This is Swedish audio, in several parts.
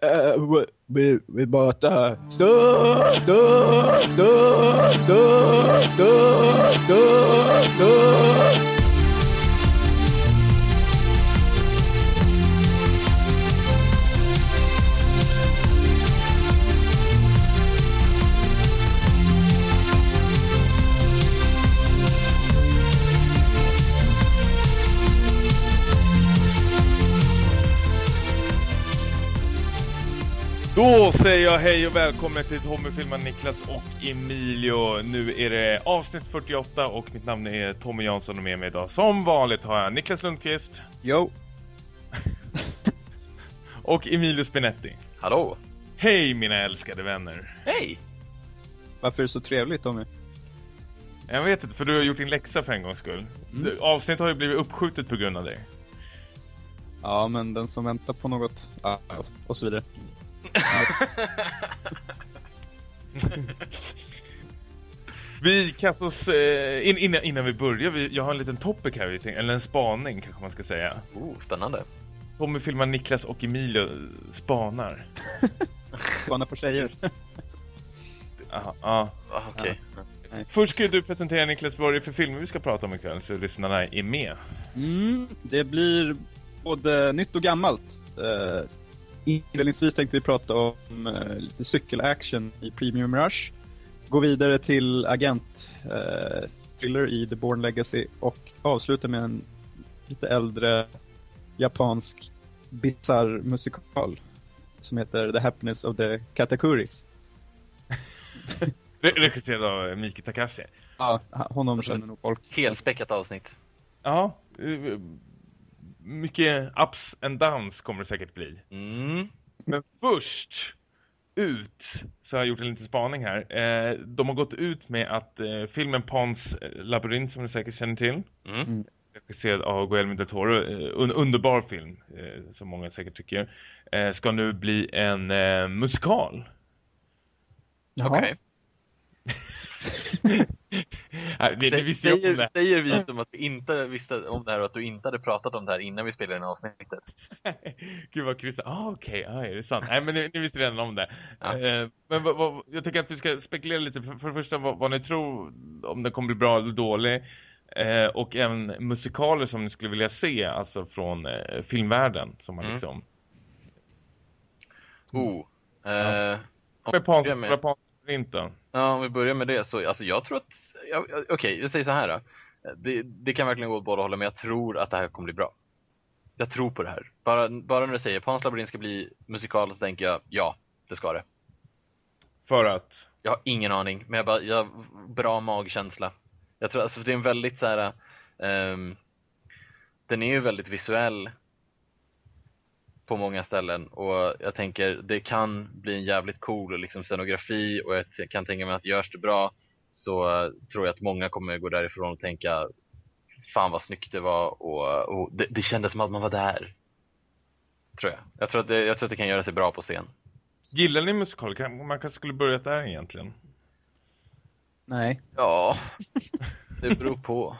Uh, vi, vi bara stå, stå, stå, stå, stå, stå, stå. Då säger jag hej och välkommen till Tommy-filmen Niklas och Emilio. Nu är det avsnitt 48 och mitt namn är Tommy Jansson och med mig idag som vanligt har jag Niklas Lundqvist. Jo. och Emilio Spinetti. Hallå. Hej mina älskade vänner. Hej. Varför är det så trevligt Tommy? Jag vet inte, för du har gjort din läxa för en gångs skull. Mm. Avsnitt har ju blivit uppskjutet på grund av dig. Ja, men den som väntar på något, ja, och så vidare. vi kastar oss, eh, in, innan, innan vi börjar, vi, jag har en liten topic här, eller en spaning kanske man ska säga. Oh, spännande. Tommy filmar Niklas och Emilio spanar. spanar på tjejer. Ja, ja. okej. Okay. Först ska du presentera Niklas vad det är för filmer vi ska prata om ikväll så lyssnarna är med. Mm, det blir både nytt och gammalt. Uh, Inledningsvis tänkte vi prata om uh, lite cykelaction i Premium Rush. Gå vidare till agent uh, thriller i The Born Legacy och avsluta med en lite äldre japansk bizarr musikal som heter The Happiness of the Katakuris. Regisserad av Miki Takashi. Ja, honom känner nog folk. Helspäckat avsnitt. Ja, eh, mycket ups and downs kommer det säkert bli. Mm. Men först ut så har jag gjort en liten spaning här. Eh, de har gått ut med att eh, filmen Pons eh, labyrint som ni säkert känner till. Mm. mm. Regisserad av Guillermo del Toro. En underbar film som många säkert tycker. Ska nu bli en musikal. Okej. Okay. Det, det visste säger, det. säger vi som att vi inte visste om det här och att du inte hade pratat om det här innan vi spelade in avsnittet. Gud vad kryssat. Ah, okej, okay. ah, är det sant? Nej, men ni, ni visste redan om det. Ja. Eh, men vad, vad, jag tycker att vi ska spekulera lite. För, för det första, vad, vad, ni tror om det kommer bli bra eller dålig. Eh, och även musikaler som ni skulle vilja se, alltså från eh, filmvärlden. Som man mm. liksom... Oh. Eh, ja. Japansk, japansk inte. Ja, om vi börjar med det så, alltså jag tror att, ja, okej, okay, jag säger så här då. Det, det kan verkligen gå åt båda hållen, men jag tror att det här kommer bli bra. Jag tror på det här. Bara, bara när du säger Pans labyrint ska bli musikal så tänker jag, ja, det ska det. För att? Jag har ingen aning, men jag bara, jag har bra magkänsla. Jag tror, alltså det är en väldigt så här, um, den är ju väldigt visuell på många ställen och jag tänker det kan bli en jävligt cool liksom, scenografi och jag kan tänka mig att görs det bra så tror jag att många kommer gå därifrån och tänka fan vad snyggt det var och, och det, det kändes som att man var där. Tror jag. Jag tror att det, jag tror att det kan göra sig bra på scen. Gillar ni musikal? Man kanske skulle börja där egentligen. Nej. Ja, det beror på.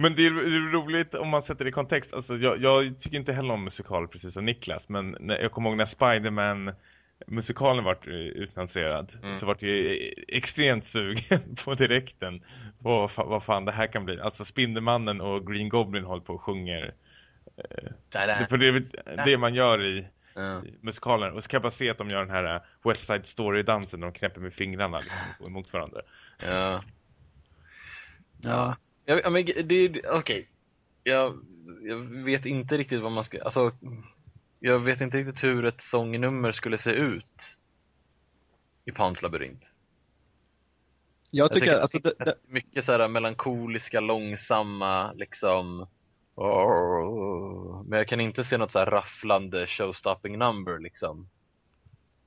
Men det är, det är, roligt om man sätter det i kontext. Alltså, jag, jag tycker inte heller om musikal precis som Niklas. Men när, jag kommer ihåg när Spiderman musikalen vart eh, utlanserad mm. så vart jag extremt sugen på direkten på vad fan det här kan bli. Alltså Spindelmannen och Green Goblin håller på och sjunger eh, det, det, det man gör i, mm. i musikalen. Och så kan jag bara se att de gör den här eh, West Side Story-dansen de knäpper med fingrarna liksom, mot varandra. Ja. Ja. Ja, men det, okej. Okay. Jag, jag vet inte riktigt vad man ska, alltså, jag vet inte riktigt hur ett sångnummer skulle se ut i Pans labyrint. Jag tycker, jag tycker alltså, det, det... mycket så här melankoliska, långsamma, liksom, men jag kan inte se något så här rafflande showstopping number, liksom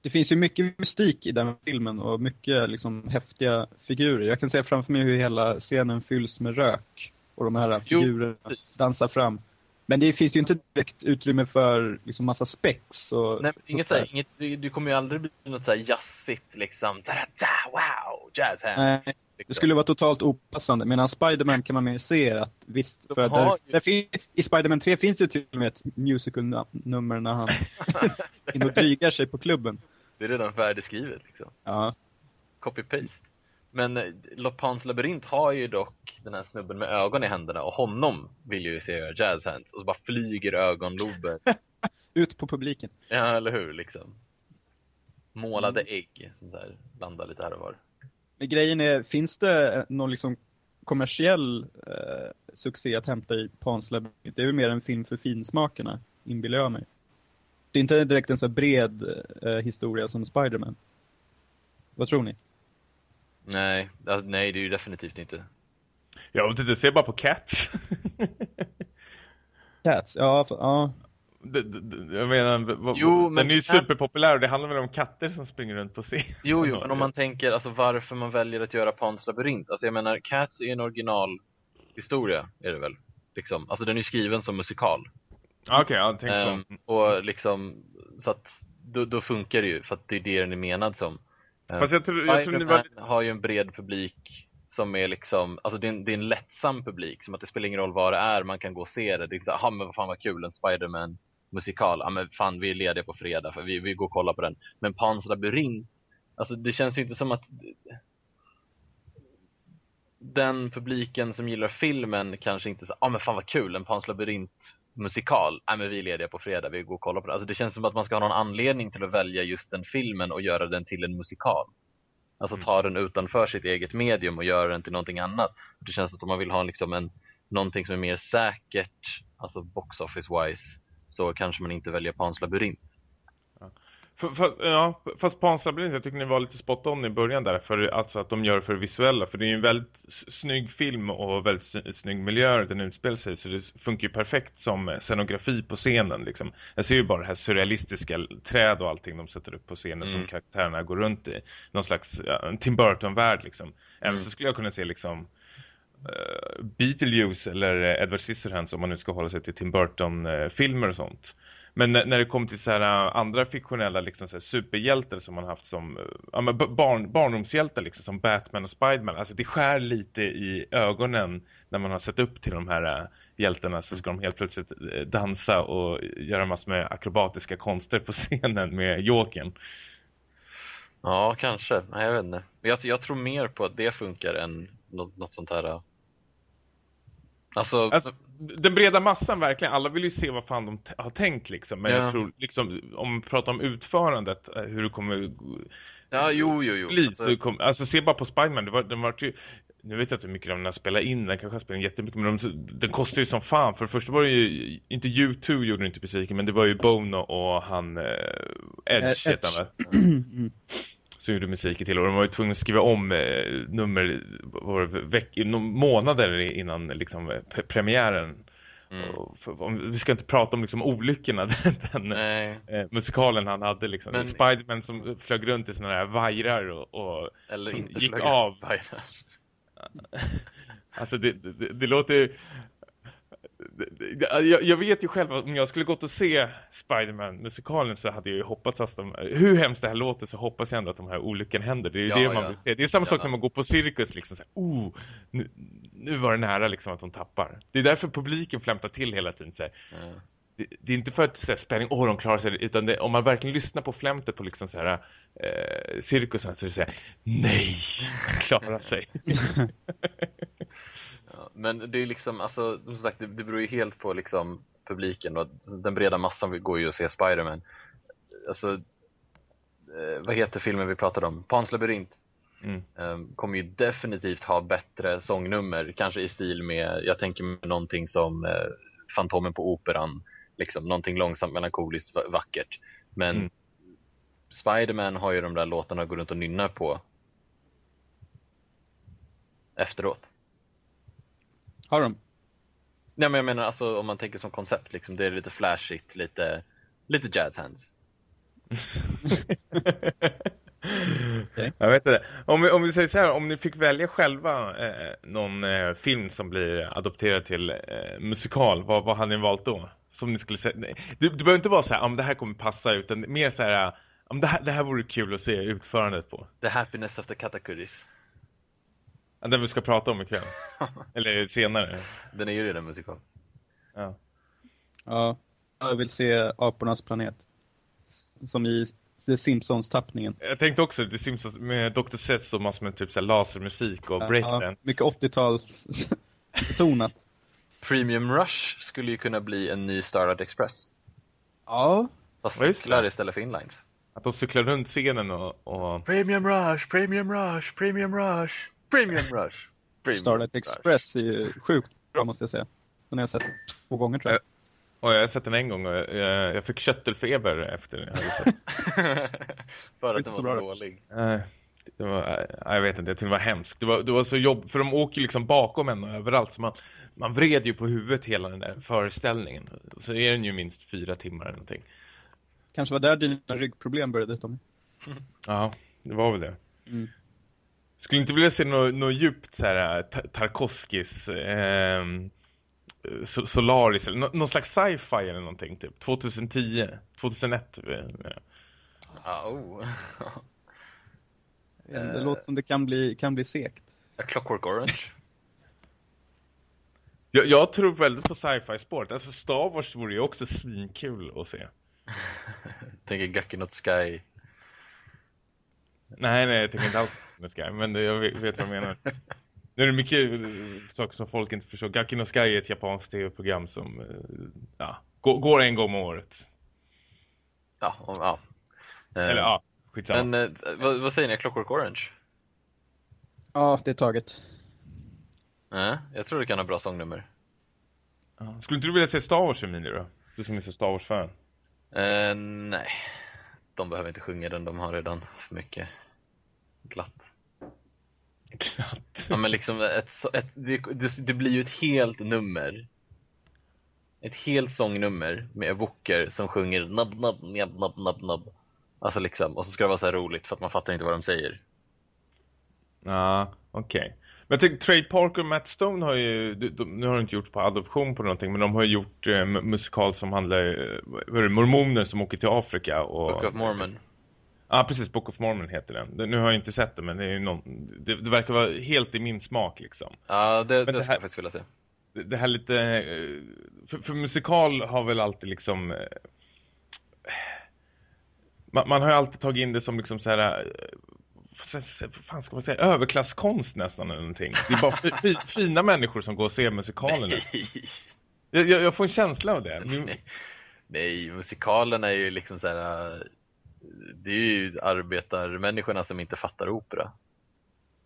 det finns ju mycket mystik i den filmen och mycket liksom häftiga figurer. Jag kan se framför mig hur hela scenen fylls med rök och de här figurerna dansar fram. Men det finns ju inte direkt utrymme för liksom massa spex och Nej, inget så inget, du, du, kommer ju aldrig bli något så här jazzigt liksom. Da, da, wow, jazz hands. Nej, det skulle vara totalt opassande. Medan Spiderman kan man mer se att visst, för där, där finns, i Spiderman 3 finns det till och med ett musical-nummer när han in och drygar sig på klubben. Det är redan färdigskrivet liksom. Ja. Copy-paste. Men eh, Pans labyrint har ju dock den här snubben med ögon i händerna och honom vill ju se göra jazz hands och så bara flyger ögonlober. Ut på publiken. ja, eller hur liksom. Målade ägg, sånt där, landar lite här och var. Men grejen är, finns det någon liksom kommersiell eh, succé att hämta i Pans labyrint? Det är ju mer en film för finsmakarna, inbillar jag mig. Det är inte direkt en så bred eh, historia som Spiderman. Vad tror ni? Nej, nej det är ju definitivt inte. Jag vet inte, se bara på Cats. Cats, ja, för, ja. Det, det, jag menar, jo, den men är ju Cats- superpopulär och det handlar väl om katter som springer runt på scen. Jo, jo, men om man tänker alltså varför man väljer att göra Pans labyrint. Alltså jag menar, Cats är en originalhistoria, är det väl? Liksom. Alltså den är skriven som musikal. Okej, jag tänkte Ehm, så. och liksom, så att då, då funkar det ju, för att det är det den är menad som. Ehm, Fast jag tror, jag tror ni var... Har ju en bred publik som är liksom, alltså det är, en, det är en lättsam publik, som att det spelar ingen roll vad det är, man kan gå och se det. Det är så här, men vad fan vad kul, en Spider-Man musikal. Ja men fan, vi är lediga på fredag, för vi, vi går och kollar på den. Men Pans labyrint, alltså det känns ju inte som att den publiken som gillar filmen kanske inte så, ja men fan vad kul, en Pans labyrint musikal. Nej men vi är lediga på fredag, vi går och kollar på det. Alltså det känns som att man ska ha någon anledning till att välja just den filmen och göra den till en musikal. Alltså ta den utanför sitt eget medium och göra den till någonting annat. Det känns att om man vill ha liksom en, någonting som är mer säkert, alltså box office wise, så kanske man inte väljer Pans labyrint. För, ja, fast Pans labyrint, jag tycker ni var lite spot on i början där, för alltså att de gör det för det visuella, för det är ju en väldigt snygg film och väldigt snygg miljö den utspelar sig, så det funkar ju perfekt som scenografi på scenen liksom. Jag ser ju bara det här surrealistiska träd och allting de sätter upp på scenen som Mm. karaktärerna går runt i. Någon slags ja, Tim Burton-värld liksom. Även Mm. så skulle jag kunna se liksom uh, Beetlejuice eller eh, Edward Scissorhands om man nu ska hålla sig till Tim Burton-filmer och sånt. Men när, det kommer till så här, äh, andra fiktionella liksom, så superhjältar som man haft som äh, ja, men barn, barndomshjältar liksom, som Batman och Spiderman. Alltså det skär lite i ögonen när man har sett upp till de här äh, hjältarna så ska de helt plötsligt dansa och göra massor med akrobatiska konster på scenen med Jokern. Ja, kanske. Nej, jag vet inte. Jag, jag tror mer på att det funkar än något, något sånt här. Alltså, Alltså, den breda massan verkligen, alla vill ju se vad fan de har tänkt liksom. Men Ja. jag tror liksom, om vi pratar om utförandet, äh, hur det kommer ja, jo, jo, jo. bli. Alltså, Så kom, alltså se bara på Spiderman, det var, den var ju, nu vet jag inte hur mycket de har spelat in, den kanske har spelat in jättemycket, men de, den kostar ju som fan. För det första var det ju, inte U2 gjorde inte musiken, men det var ju Bono och han, eh, Edge, Eh, heter han Edge. Mm. Som gjorde musiken till och de var ju tvungna att skriva om eh, nummer var veck, månader innan liksom, eh, pre premiären. mm, Och för, om, vi ska inte prata om liksom, olyckorna den eh, musikalen han hade liksom. Men- Spiderman som flög runt i såna här vajrar och, och som gick av. Alltså det, det, det låter Jag, jag vet ju själv att om jag skulle gått och se Spider-Man-musikalen så hade jag ju hoppats att de, hur hemskt det här låter så hoppas jag ändå att de här olyckorna händer. Det är ju Ja, det man ja. vill se. Det är samma sak Ja. när man går på cirkus liksom så här, oh, nu, nu var det nära liksom att de tappar. Det är därför publiken flämtar till hela tiden så här. Ja. Det, det är inte för att säga spänning, åh de klarar sig, utan det, om man verkligen lyssnar på flämtet på liksom så här eh, cirkusen så är det så här, nej, de klarar sig. Ja, men det är liksom, alltså, som sagt, det, det beror ju helt på liksom publiken och den breda massan går ju att se Spider-Man. Alltså, eh, vad heter filmen vi pratade om? Pans labyrint. Mm. Um, kommer ju definitivt ha bättre sångnummer, kanske i stil med, jag tänker med någonting som eh, Fantomen på operan, liksom någonting långsamt, melankoliskt, va- vackert. Men Mm. Spider-Man har ju de där låtarna att gå runt och nynna på efteråt. Har de? Nej men jag menar alltså om man tänker som koncept liksom, det är lite flashigt, lite, lite jazz hands. Okej. Jag vet inte. Om vi, om vi säger så här, om ni fick välja själva eh, någon eh, film som blir adopterad till eh, musikal, vad, vad hade ni valt då? Som ni skulle säga, nej, det, det behöver inte vara så här, om det här kommer passa, utan mer så här, om det här, det här vore kul att se utförandet på. The happiness of the Katakuris. Ja, Den vi ska prata om ikväll. Eller senare. Den är ju redan musikal. Ja. Ja. Jag vill se Apornas planet. som i The Simpsons-tappningen. Jag tänkte också The Simpsons med Dr. Seth och massor med typ så här lasermusik och breakdance. Ja, mycket 80-tals betonat. Premium Rush skulle ju kunna bli en ny Starlight Express. Ja. Fast Ja, cyklar det. istället för inlines. Att de cyklar runt scenen och... och... Premium Rush, Premium Rush, Premium Rush, Premium Rush. Premium Starlight Rush. Express är ju sjukt bra måste jag säga. Den har jag sett två gånger tror jag. Och jag har sett den en gång och jag, jag fick köttelfeber efter sett För att den så var bra. dålig. Nej, det var, jag vet inte, jag tyckte det var hemskt. Det var, det var så jobb, för de åker ju liksom bakom en och överallt. Så man, man vred ju på huvudet hela den där föreställningen. Så är den ju minst fyra timmar eller någonting. Kanske var där dina ryggproblem började Tommy. Ja, det var väl det. Mm. Skulle inte vilja se något, något djupt så här Ta- Tarkovskis So- Solaris eller nå- någon slags sci-fi eller någonting typ 2010 2001 eh, Ah, oh. Det Eh. låter som det kan bli, kan bli segt. A Clockwork Orange. jag, jag tror väldigt på sci-fi sport alltså Star Wars vore ju också svinkul att se Tänker Gucky Not Sky. Nej nej jag tänker inte alls på Sky men jag vet, vad jag menar nu är det mycket eh, saker som folk inte förstår Gaki no Sky är ett japanskt tv-program som eh, ja, går, en gång om året Ja, ja. Eh, eller ja, skitsamma Men vad, vad säger ni, Clockwork Orange? Ja, det är taget. Nej, jag tror det kan ha bra sångnummer. Skulle inte du vilja se Star Wars Emilie då? Du som är så Star Wars-fan. Eh, nej. De behöver inte sjunga den, de har redan för mycket glatt. Glatt. Ja men liksom, ett, ett, det, det, blir ju ett helt nummer. Ett helt sångnummer med evoker som sjunger nabb, nabb, nabb, nabb, nabb, nabb. Alltså liksom, och så ska det vara så här roligt för att man fattar inte vad de säger. Ja, okej. Men jag tänker, Trade Parker och Matt Stone har ju, de, de, nu har de inte gjort på adoption på någonting, men de har gjort eh, mu- musikal som handlar, eh, vad är det, mormoner som åker till Afrika och... Book of Mormon. Ja, precis, Book of Mormon heter den. Nu har jag inte sett den, men det är någon, det, det verkar vara helt i min smak liksom. Ja, det, det, det ska här- jag faktiskt vilja se. det, det här lite eh, för, för musikal har väl alltid liksom eh, man, man har ju alltid tagit in det som liksom så här eh, vad ska- fan ska man säga överklasskonst nästan eller någonting. Det är bara fi, fi, fina människor som går och ser musikalen nästan. Jag, jag, får en känsla av det. Nej. Nej, musikalen är ju liksom så här. Det är ju arbetarmänniskorna som inte fattar opera.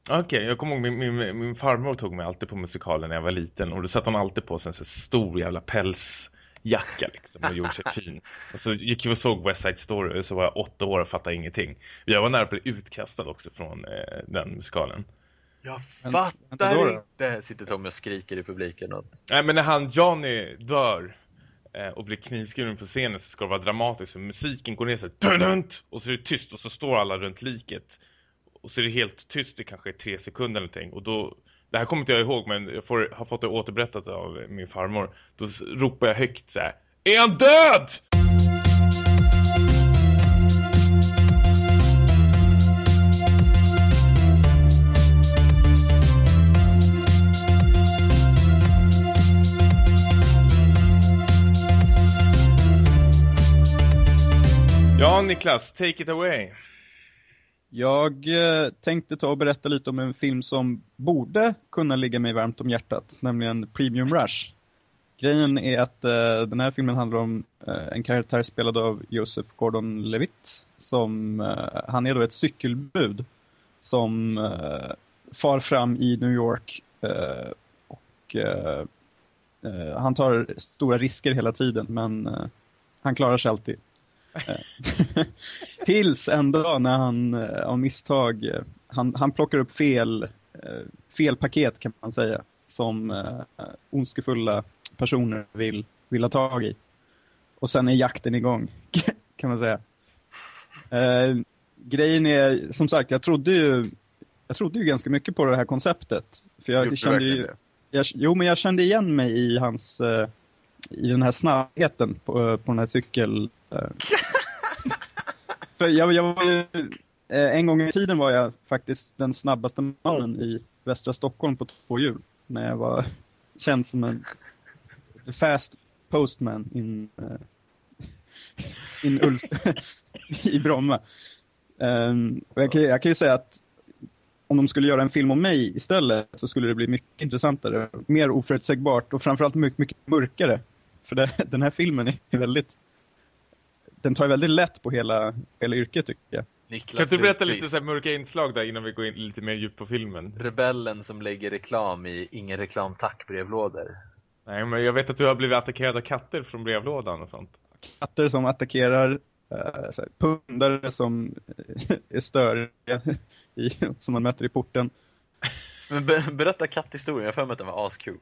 Okej, jag kommer ihåg min, min, min farmor tog mig alltid på musikalen när jag var liten och då satt hon alltid på sig en så stor jävla pälsjacka liksom och gjorde sig fin. Och så gick vi och såg West Side Story och så var jag åtta år och fattade ingenting. Jag var nära på att bli utkastad också från eh, den musikalen. Jag Men- fattar då då? inte! Sitter Tommy och skriker i publiken och... Nej men när han Johnny dör Eh, och blir knivskuren på scenen så ska det vara dramatiskt. Så musiken går ner så här, och så är det tyst och så står alla runt liket. Och så är det helt tyst i kanske tre sekunder eller någonting. Och då, det här kommer inte jag ihåg men jag får, har fått det återberättat av min farmor. Då ropar jag högt så här. Är han död? Ja Niklas, take it away. Jag eh, tänkte ta och berätta lite om en film som borde kunna ligga mig varmt om hjärtat, nämligen Premium Rush. Grejen är att eh, den här filmen handlar om eh, en karaktär spelad av Joseph Gordon-Levitt. Som, eh, han är då ett cykelbud som eh, far fram i New York eh, och eh, eh, han tar stora risker hela tiden men eh, han klarar sig alltid. Tills en dag när han eh, av misstag, eh, han, han plockar upp fel, eh, fel paket kan man säga, som eh, ondskefulla personer vill, vill ha tag i. Och sen är jakten igång, kan man säga. Eh, grejen är, som sagt, jag trodde ju jag trodde ju ganska mycket på det här konceptet. För jag Gjorde kände ju, jag, jo, men jag kände igen mig i hans, eh, i den här snabbheten på, på den här cykel... För jag, jag var ju, eh, en gång i tiden var jag faktiskt den snabbaste mannen i västra Stockholm på två hjul. När jag var känd som en the fast postman in, eh, in Ulf i Bromma. Um, jag, kan, jag kan ju säga att om de skulle göra en film om mig istället så skulle det bli mycket intressantare, mer oförutsägbart och framförallt mycket, mycket mörkare. För det, den här filmen är väldigt den tar väldigt lätt på hela, hela yrket tycker jag. Niklas kan du berätta lite så mörka inslag där innan vi går in lite mer djupt på filmen? Rebellen som lägger reklam i ingen reklam tack brevlådor. Nej, men jag vet att du har blivit attackerad av katter från brevlådan och sånt. Katter som attackerar, äh, pundare som är störiga i, som man möter i porten. Men be berätta katthistorien, jag för mig att den var askul.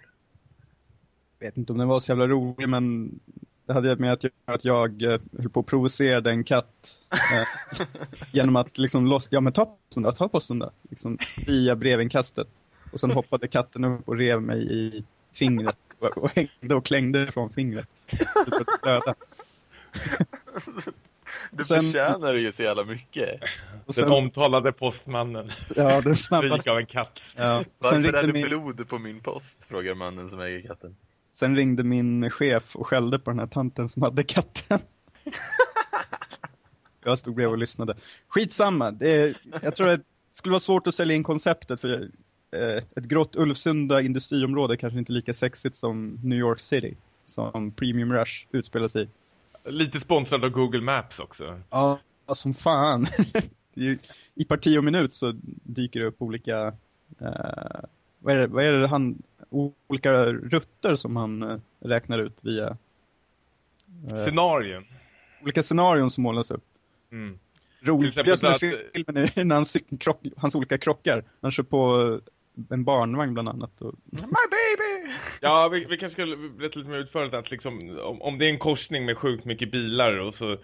Jag vet inte om den var så jävla rolig, men det hade med att, att jag eh, höll på att provocera en katt eh, genom att liksom loss, ja men ta posten då, ta posten då, liksom via brevinkastet. Och sen hoppade katten upp och rev mig i fingret och, och hängde och klängde från fingret. Du sen, förtjänar ju så jävla mycket. Och sen, den omtalade postmannen. Ja, det snabbaste. av en katt. Ja. Varför är det min... blod på min post? Frågar mannen som äger katten. Sen ringde min chef och skällde på den här tanten som hade katten. jag stod bredvid och lyssnade. Skitsamma. Det är, jag tror att det skulle vara svårt att sälja in konceptet för eh, ett grått Ulfsunda industriområde kanske inte lika sexigt som New York City. Som Premium Rush utspelar sig Lite sponsrad av Google Maps också. Ja, som fan. I parti och minut så dyker det upp olika... Eh, vad, är det, vad är det han olika rutter som han eh, räknar ut via... Eh, Scenarion. Olika scenarion som målas upp. Mm. Roligast med att... filmen är när hans, krock, hans olika krockar. Han kör på en barnvagn bland annat. Och... My baby! Ja, vi, vi kanske skulle berätta lite mer utförligt att liksom, om, om det är en korsning med sjukt mycket bilar och så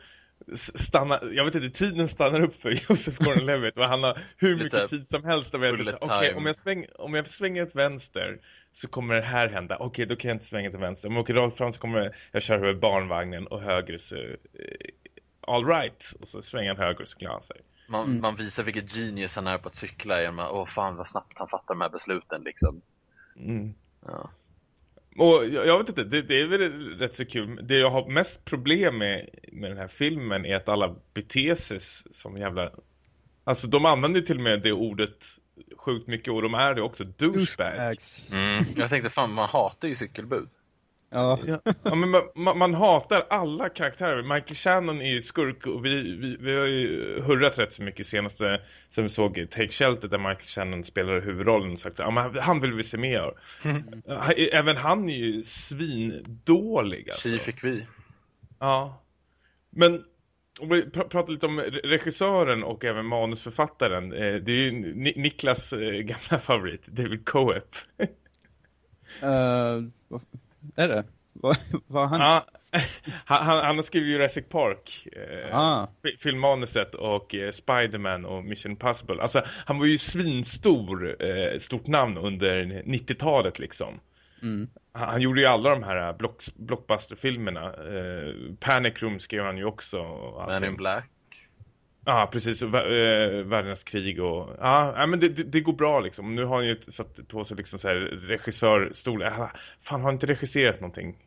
stannar, jag vet inte, tiden stannar upp för Josef Gordon-Levitt och han har hur mycket tid som helst och vet okej, okay, om, jag sväng, om jag svänger ett vänster så kommer det här hända. Okej, okay, då kan jag inte svänga till vänster. Om jag åker rakt fram så kommer jag köra över barnvagnen och höger så uh, all right. Och så svänger han höger så klarar han sig. Man, mm. man visar vilket genius han är på att cykla genom att, åh fan vad snabbt han fattar de här besluten liksom. Mm. Ja. Och jag, jag, vet inte, det, det, är väl rätt så kul. Det jag har mest problem med, med den här filmen är att alla beter sig som jävla... Alltså de använder till och med det ordet sjukt mycket och de är det också, douchebags. Mm. Jag tänkte fan, man hatar ju cykelbud. Ja. ja men man, man, hatar alla karaktärer. Michael Shannon är ju skurk och vi, vi, vi har ju hurrat rätt så mycket senaste som vi såg Take Shelter där Michael Shannon spelar huvudrollen och sagt att ja, han vill vi se mer av. Mm. Även han är ju svindålig alltså. Tji fick vi. Ja. Men om vi pr pratar lite om regissören och även manusförfattaren. Eh, det är ju Niklas eh, gamla favorit, David Coep. uh, är det? Vad, han... Ja, han, han har skrivit Jurassic Park, eh, ah. filmmanuset och eh, Spiderman och Mission Impossible. Alltså, han var ju svinstor, eh, stort namn under 90-talet liksom. Mm. Han, han, gjorde ju alla de här block, blockbuster-filmerna. Eh, Panic Room skrev han ju också. Man in Black. Ja, ah, precis. Och, äh, världens krig och... Ja, ah, men det, det, det, går bra liksom. Nu har han ju satt på sig liksom så här regissörstol. Ah, fan, har han inte regisserat någonting?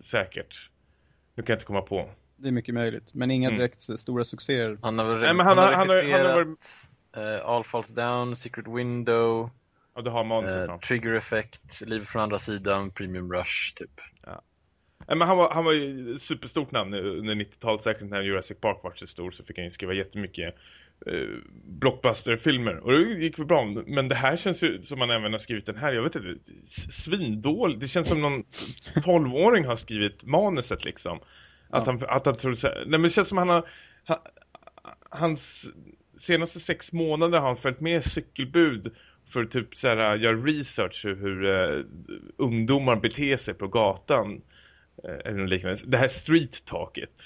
Säkert. Nu kan jag inte komma på. Det är mycket möjligt. Men inga mm. direkt mm. stora succéer. Han har väl Nej, men han, han, har, han, har, han har varit... Uh, All Falls Down, Secret Window... Ja, du har manuset uh, Trigger Effect, Liv från andra sidan, Premium Rush, typ. Ja. Men han var, han var ju superstort namn under 90-talet, säkert när Jurassic Park var så stor så fick han ju skriva jättemycket eh, blockbuster-filmer. Och det gick väl bra, men det här känns ju som man även har skrivit den här, jag vet inte, svindåligt. Det känns som någon 12-åring har skrivit manuset liksom. Att, ja. han, att han tror så här, nej men det känns som han har, han, hans senaste sex månader har han följt med cykelbud för typ så här, göra research hur uh, ungdomar beter sig på gatan Eh, eller något liknande. Det här street-talket.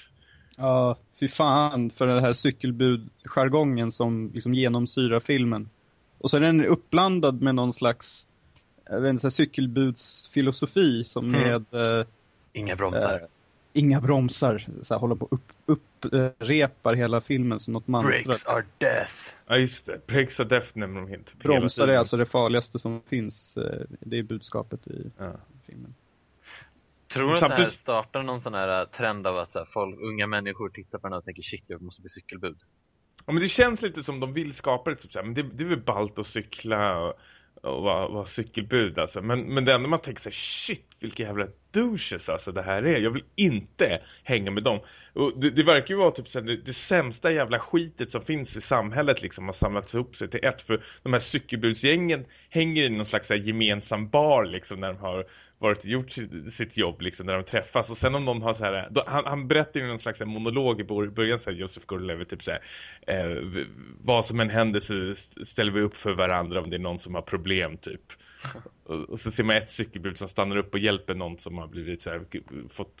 Ja, fy fan för den här cykelbud-jargongen som liksom genomsyrar filmen. Och så är den uppblandad med någon slags jag vet inte, cykelbudsfilosofi som mm. med... Eh, inga bromsar. Eh, inga bromsar. Så här, håller på upp, upprepar hela filmen som något mantra. Breaks are death. Ja, just det. Breaks are death nämner de helt. Bromsar är alltså det farligaste som finns. Eh, det är budskapet i ja. filmen. Tror du att det här Samtidigt- startar någon sån här äh, trend av att så här, folk, unga människor tittar på den och tänker shit, jag måste bli cykelbud? Ja, men det känns lite som de vill skapa det. Typ så här, men det, det är väl ballt att cykla och, och vara, vara cykelbud. Alltså. Men, men det enda man tänker sig, shit, vilka jävla douches alltså det här är. Jag vill inte hänga med dem. Och det, det verkar ju vara typ så här, det, det sämsta jävla skitet som finns i samhället liksom har samlats ihop sig till ett. För de här cykelbudsgängen hänger i någon slags här, gemensam bar liksom när de har varit och gjort sitt, jobb liksom när de träffas och sen om någon har så här då, han, han berättar ju någon slags här monolog i början så här Joseph Gordon-Levitt typ så här eh, vad som än händer så ställer vi upp för varandra om det är någon som har problem typ och, och så ser man ett cykelbud som stannar upp och hjälper någon som har blivit så här, fått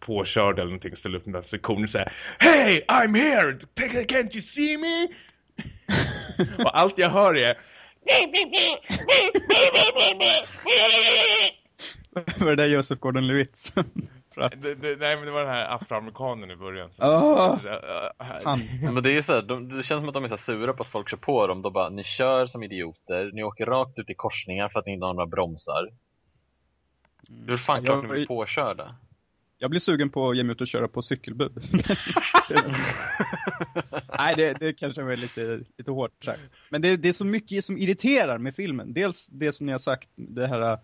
påkörd eller någonting och ställer upp med sektion och säger Hey, I'm here! Can't you see me? och allt jag hör är var det där Joseph Gordon-Levitt? För att- det, det, nej men det var den här afroamerikanen i början så. Ah. Det- äh, Han. Men det är ju så här, de, det känns som att de är så sura på att folk kör på dem. De bara, ni kör som idioter, ni åker rakt ut i korsningar för att ni inte har några bromsar. Hur fan klart ni blir jag, påkörda? jag blir sugen på att ge mig ut och köra på cykelbud. Nej, det, det kanske var lite, lite hårt sagt. Men det, det är så mycket som irriterar med filmen. Dels det som ni har sagt, det här,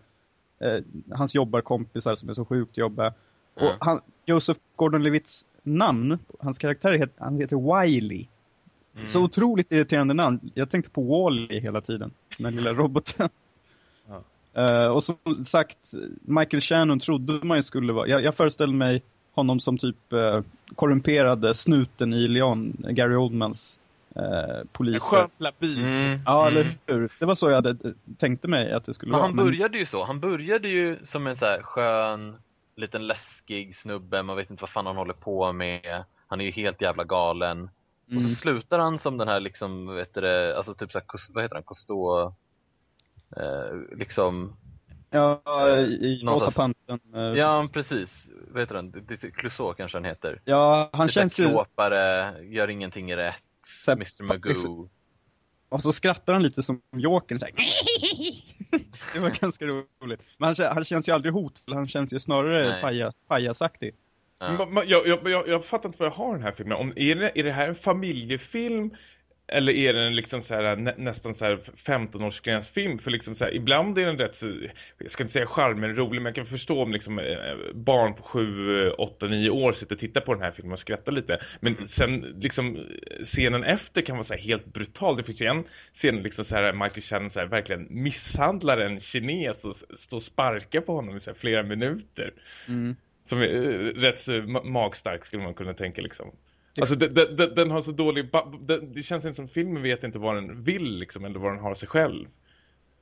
eh, hans jobbarkompisar som är så sjukt jobbiga. Och Mm. han, Joseph Gordon-Levitts namn, hans karaktär heter, han heter Wiley. Mm. Så otroligt irriterande namn. Jag tänkte på Wall-E hela tiden. Den lilla roboten. Ja. Eh, och som sagt, Michael Shannon trodde man ju skulle vara... Jag, jag föreställde mig honom som typ uh, korrumperade snuten i Leon, Gary Oldmans uh, polis. Skönt labil. Mm. Ja, mm. eller hur? Det var så jag hade, eh, tänkte mig att det skulle Men vara. han började ju så. Han började ju som en så här skön, liten läskig snubbe. Man vet inte vad fan han håller på med. Han är ju helt jävla galen. Och Mm. så slutar han som den här liksom, vet du alltså typ såhär, vad heter han, Cousteau, eh, liksom, Ja, i Rosa Pantern. eh, ja precis, vad heter det- Clouseau kanske han heter. ja, han Lite känns ju... klåpare, gör ingenting rätt, så här- Mr Magoo. Och så skrattar han lite som Jokern så här. Det var ganska roligt. Men han, han känns ju aldrig hotfull, han känns ju snarare paja, pajasaktig. Ja. Jag, jag, jag, jag fattar inte vad jag har den här filmen. Om, är, det, är det här en familjefilm? Eller är det en liksom så här, nä, nästan så här 15-årsgränsfilm? För liksom så här, ibland är den rätt så, jag ska inte säga charmig men rolig, men jag kan förstå om liksom, eh, barn på 7, 8, 9 år sitter och tittar på den här filmen och skrattar lite. Men sen liksom scenen efter kan vara så här helt brutal. Det finns ju en scen liksom så här Michael Shannon så här, verkligen misshandlar en kines och står och sparkar på honom i så här flera minuter. Mm. Som är eh, rätt så ma- magstark skulle man kunna tänka liksom. Alltså den, den, den har så dålig... det känns inte som filmen vet inte vad den vill liksom, eller vad den har sig själv.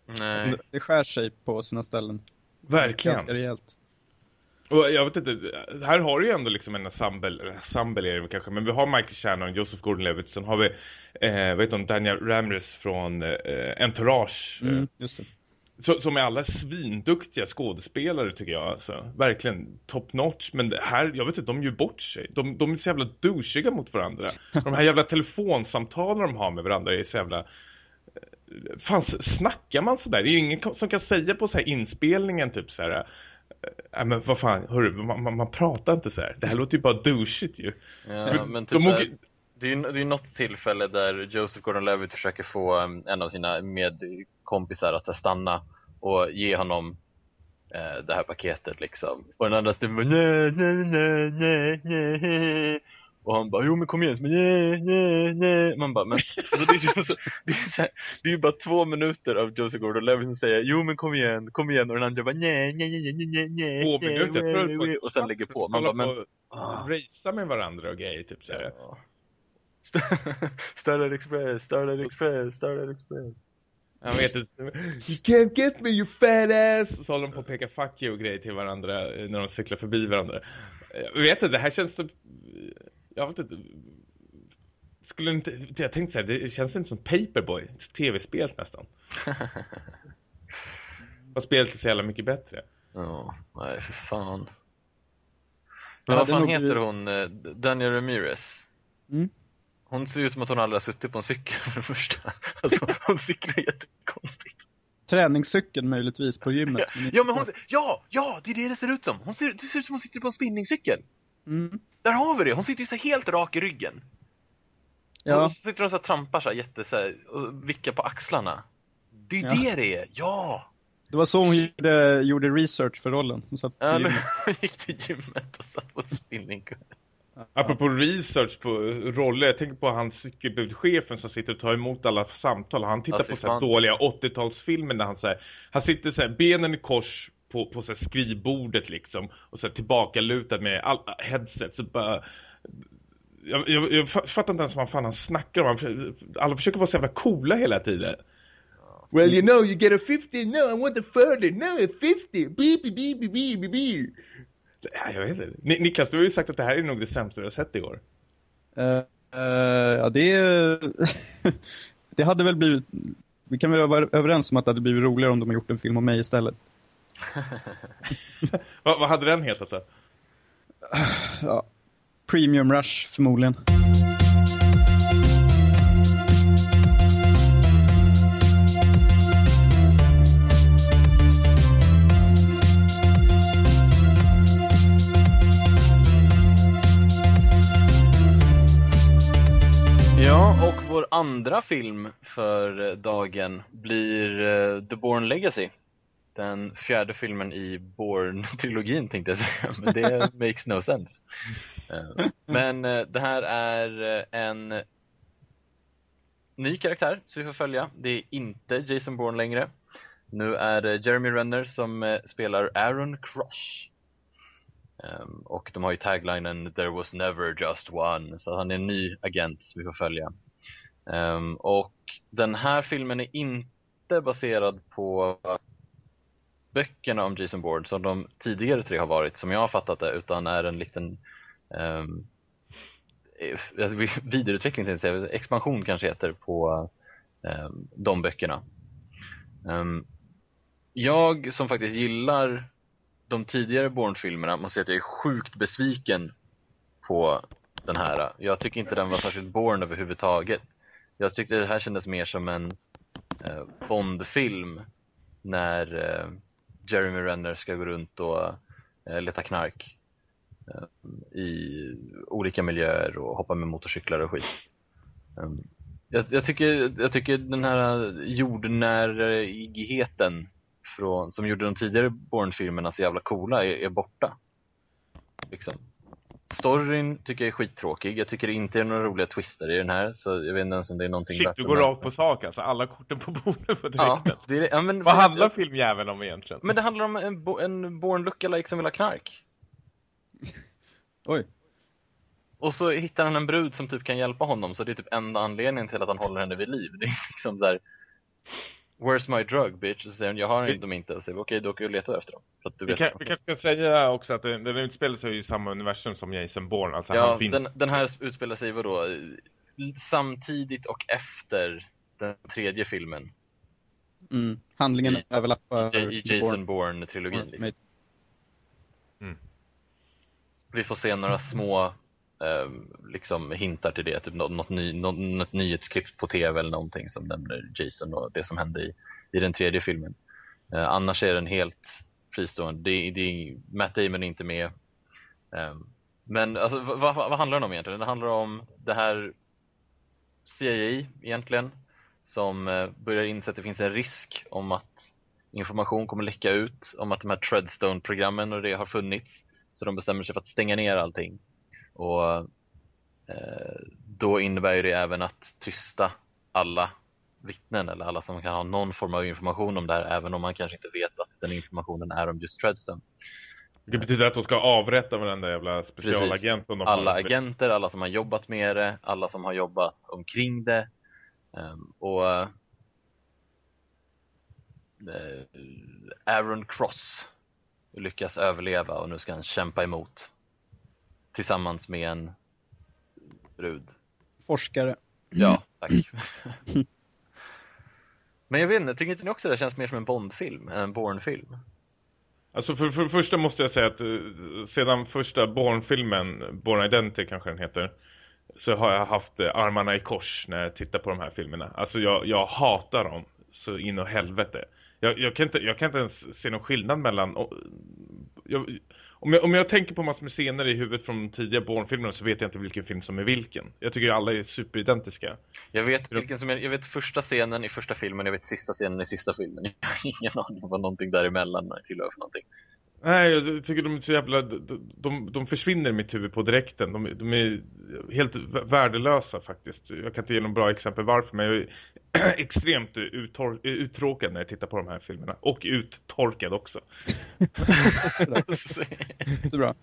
Nej. Det skär sig på sina ställen. Verkligen. Ganska rejält. Och jag vet inte, här har du ju ändå liksom en ensemble, är det kanske, men vi har Michael Shannon, Joseph Gordon-Levitt, sen har vi, eh, vet du, Daniel Ramirez från eh, Entourage. eh, Mm, just det. Så, som är alla svinduktiga skådespelare tycker jag alltså. Verkligen top notch. Men det här, jag vet inte, de gör bort sig. De, de är så jävla douchiga mot varandra. De här jävla telefonsamtalen de har med varandra är så jävla... eh, Fan, snackar man sådär? Det är ju ingen som kan säga på så här inspelningen typ så här... eh, Nej men vad fan, hörru, man, man, man pratar inte så här. Det här låter ju bara douchigt ju. Ja, men typ de åker- här, det är ju det är något tillfälle där Joseph Gordon-Levitt försöker få um, en av sina medkompisar att stanna och ge honom eh, det här paketet liksom. Och den andra stimmen bara nej, nej, nej, nej, nej. Och han bara, jo men kom igen, men nej, nej, nej. Man bara, men alltså, det, är ju så, det, är så här, det är ju bara två minuter av Joseph Gordon-Levitt som säger, jo men kom igen, kom igen. Och den andra bara, nej, nej, nej, nej, nej, nej. Två minuter, jag tror det. Och sen lägger på. Man bara, men och racea med varandra och grejer typ så här. Ja. Starlight Express, Starlight Express, Starlight Express. Jag vet inte. You can't get me you fat ass! Och så håller de på att peka fuck you och grejer till varandra eh, när de cyklar förbi varandra. Jag vet inte, det här känns typ... Jag vet inte... Skulle inte... Jag tänkte så här, det känns inte som Paperboy. Tv-spel nästan. Fast spelet är så jävla mycket bättre. Ja, nej för fan. Men vad hade fan nog heter blivit- hon? eh, Daniel Ramirez? Mm. Hon ser ut som att hon aldrig har suttit på en cykel för det första. Alltså hon cyklar jättekonstigt. träningscykeln möjligtvis på gymmet. Ja, ja, men hon, ja, ja, det är det det ser ut som. Hon ser, det ser ut som hon sitter på en spinningcykel. Mm. Där har vi det. Hon sitter ju så helt rak i ryggen. Ja. Och så sitter hon så här, trampar så här, jätte så här, och vickar på axlarna. Det är Ja. det det är. Ja! Det var så hon gjorde, gjorde research för rollen. Hon satt Ja, nu gick till gymmet och satt på spinningkudden. Apropå research på roller, jag tänker på han cykelbudchefen som sitter och tar emot alla samtal. Han tittar Ja, på så här dåliga 80-talsfilmer där han så här, han sitter så här, benen i kors på, på så här skrivbordet liksom och så här tillbakalutad med all, headset så bara jag, jag, jag fattar inte ens vad fan han snackar om. Han- Alla försöker vara så jävla coola hela tiden. Well, you know, you get a 50. No, I want a 40. No, a 50. Beep, beep, beep, beep, beep, beep. Jag vet inte. Ni- Niklas, du har ju sagt att det här är nog det sämsta du har sett i år. Eh, eh, ja, det, det hade väl blivit... Vi kan väl vara överens om att det hade blivit roligare om de hade gjort en film om mig istället. Vad, vad hade den hetat då? Ja. Premium Rush förmodligen. Andra film för eh, dagen blir eh, The Bourne Legacy. Den fjärde filmen i Bourne-trilogin tänkte jag säga, men det makes no sense. Eh, Men eh, det här är en ny karaktär som vi får följa. Det är inte Jason Bourne längre. Nu är det Jeremy Renner som spelar Aaron Crush. Ehm, och de har ju taglinen There was never just one. Så han är en ny agent som vi får följa. Um, och den här filmen är inte baserad på böckerna om Jason Bourne som de tidigare tre har varit, som jag har fattat det, utan är en liten ehm, eh, um, vidareutveckling, jag säga, expansion kanske heter på um, de böckerna. Um, jag som faktiskt gillar de tidigare Bourne-filmerna måste säga att jag är sjukt besviken på den här. Jag tycker inte den var särskilt Bourne överhuvudtaget. Jag tyckte det här kändes mer som en eh, Bond-film när eh, Jeremy Renner ska gå runt och eh, leta knark eh, i olika miljöer och hoppa med motorcyklar och skit. Ehm, jag, jag, tycker, jag tycker den här jordnärigheten från, som gjorde de tidigare Bourne-filmerna så jävla coola är, är borta. Liksom. Storyn tycker jag är skittråkig. Jag tycker det inte är några roliga twister i den här. Så jag vet inte ens om det är någonting Shit, du går rakt på sak alltså. Alla korten på bordet på Ja, direkten. det är, ja, men, Vad handlar filmjäveln om egentligen? Men det handlar om en, bo- en Bourne lookalike som vill ha knark. Oj. Och så hittar han en brud som typ kan hjälpa honom, så det är typ enda anledningen till att han håller henne vid liv. Det är liksom så här. Where's my drug bitch? Och så säger hon, jag har Vi- dem inte. Och så säger okej, då åker vi och letar efter dem. För att du Vi, vet kan, vi kanske ska säga också att den, den utspelar sig i samma universum som Jason Bourne. Alltså Ja, han finns... den, den här utspelar sig vadå? Samtidigt och efter den tredje filmen. Mm. Handlingen I- överlappar I, i Jason Bourne. Bourne-trilogin. liksom. Mate. Mm. Vi får se några små eh, liksom hintar till det, typ något, något, ny, något, något nyhetsklipp på tv eller någonting som nämner Jason och det som hände i, i den tredje filmen. Eh, annars är den helt fristående. Det, det, Matt Damon är inte med. Eh, men alltså, vad, vad, vad handlar den om egentligen? Det handlar om det här CIA egentligen som eh, börjar inse att det finns en risk om att information kommer läcka ut om att de här Treadstone-programmen och det har funnits. Så de bestämmer sig för att stänga ner allting. Och eh, då innebär ju det även att tysta alla vittnen eller alla som kan ha någon form av information om det här även om man kanske inte vet att den informationen är om just Treadstone. Det betyder att de ska avrätta varenda jävla specialagent de Alla har. agenter, alla som har jobbat med det, alla som har jobbat omkring det. Ehm, och eh, Aaron Cross lyckas överleva och nu ska han kämpa emot. Tillsammans med en brud. Forskare. Ja, tack. Men jag vet inte, tycker inte ni också det känns mer som en Bond-film än en Bourne-film? Alltså för, för det första måste jag säga att eh, sedan första Bourne-filmen, Bourne Identity kanske den heter, så har jag haft eh, armarna i kors när jag tittar på de här filmerna. Alltså jag, jag hatar dem så in och helvete. Jag, jag, kan inte, jag kan inte ens se någon skillnad mellan... Jag, om, jag, om jag tänker på massor med scener i huvudet från tidiga Bourne-filmerna så vet jag inte vilken film som är vilken. Jag tycker alla är superidentiska. Jag vet vilken som är, jag vet första scenen i första filmen, jag vet sista scenen i sista filmen. Jag har ingen aning vad någonting däremellan tillhör för någonting. Nej, jag tycker de är så jävla... De, de, de försvinner i mitt huvud på direkten. De, de, är helt värdelösa faktiskt. Jag kan inte ge någon bra exempel varför, men jag är extremt uttråkad när jag tittar på de här filmerna. Och uttorkad också. så bra.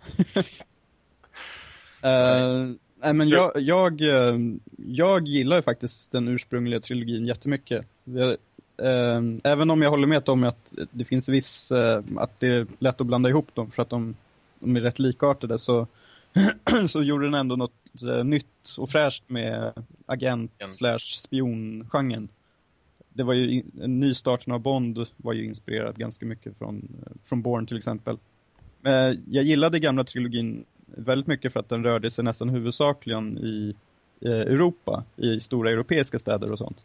uh, nej, men jag, jag, eh, jag gillar ju faktiskt den ursprungliga trilogin jättemycket. Eh, även om jag håller med om att det finns viss, eh, att det är lätt att blanda ihop dem för att de, de är rätt likartade så, så gjorde den ändå något eh, nytt och fräscht med agent slash spiongenren. Det var ju, en nystarten av Bond var ju inspirerad ganska mycket från, från Bourne till exempel. Men jag gillade gamla trilogin väldigt mycket för att den rörde sig nästan huvudsakligen i Europa, i stora europeiska städer och sånt.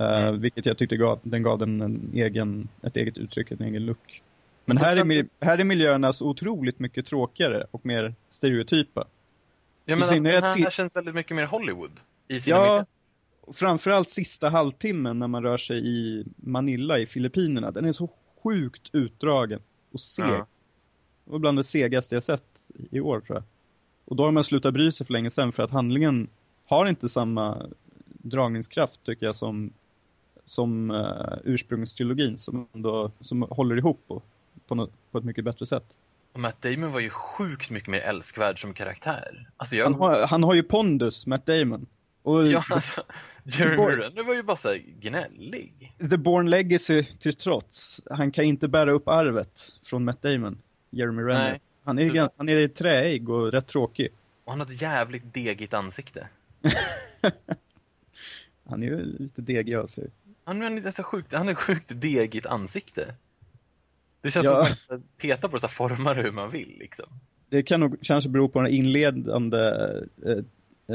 Uh, vilket jag tyckte gav, den gav den en egen, ett eget uttryck, en egen look. Men här är, här är miljöerna så otroligt mycket tråkigare och mer stereotypa. Ja, men den här, här känns väldigt mycket mer Hollywood i Ja, framförallt sista halvtimmen när man rör sig i Manila i Filippinerna. Den är så sjukt utdragen och seg. Ja. Var bland det segaste jag sett i år tror jag. Och då har man slutat bry sig för länge sedan för att handlingen har inte samma dragningskraft tycker jag som som uh, ursprungstrilogin som, ändå, som håller ihop på, på, något, på ett mycket bättre sätt. Matt Damon var ju sjukt mycket mer älskvärd som karaktär. Alltså jag... han, har, han har ju pondus, Matt Damon. Och ja, alltså, Jeremy Renner var ju bara så gnällig. The Born Legacy till trots, han kan inte bära upp arvet från Matt Damon, Jeremy Renner. Nej. Han är, så... han är träig och rätt tråkig. Och han har ett jävligt degigt ansikte. han är ju lite degig av sig. Han är så sjukt, han är sjukt degigt ansikte. Det känns ja. som att man peta på det så formar hur man vill liksom. Det kan nog kanske bero på de inledande eh,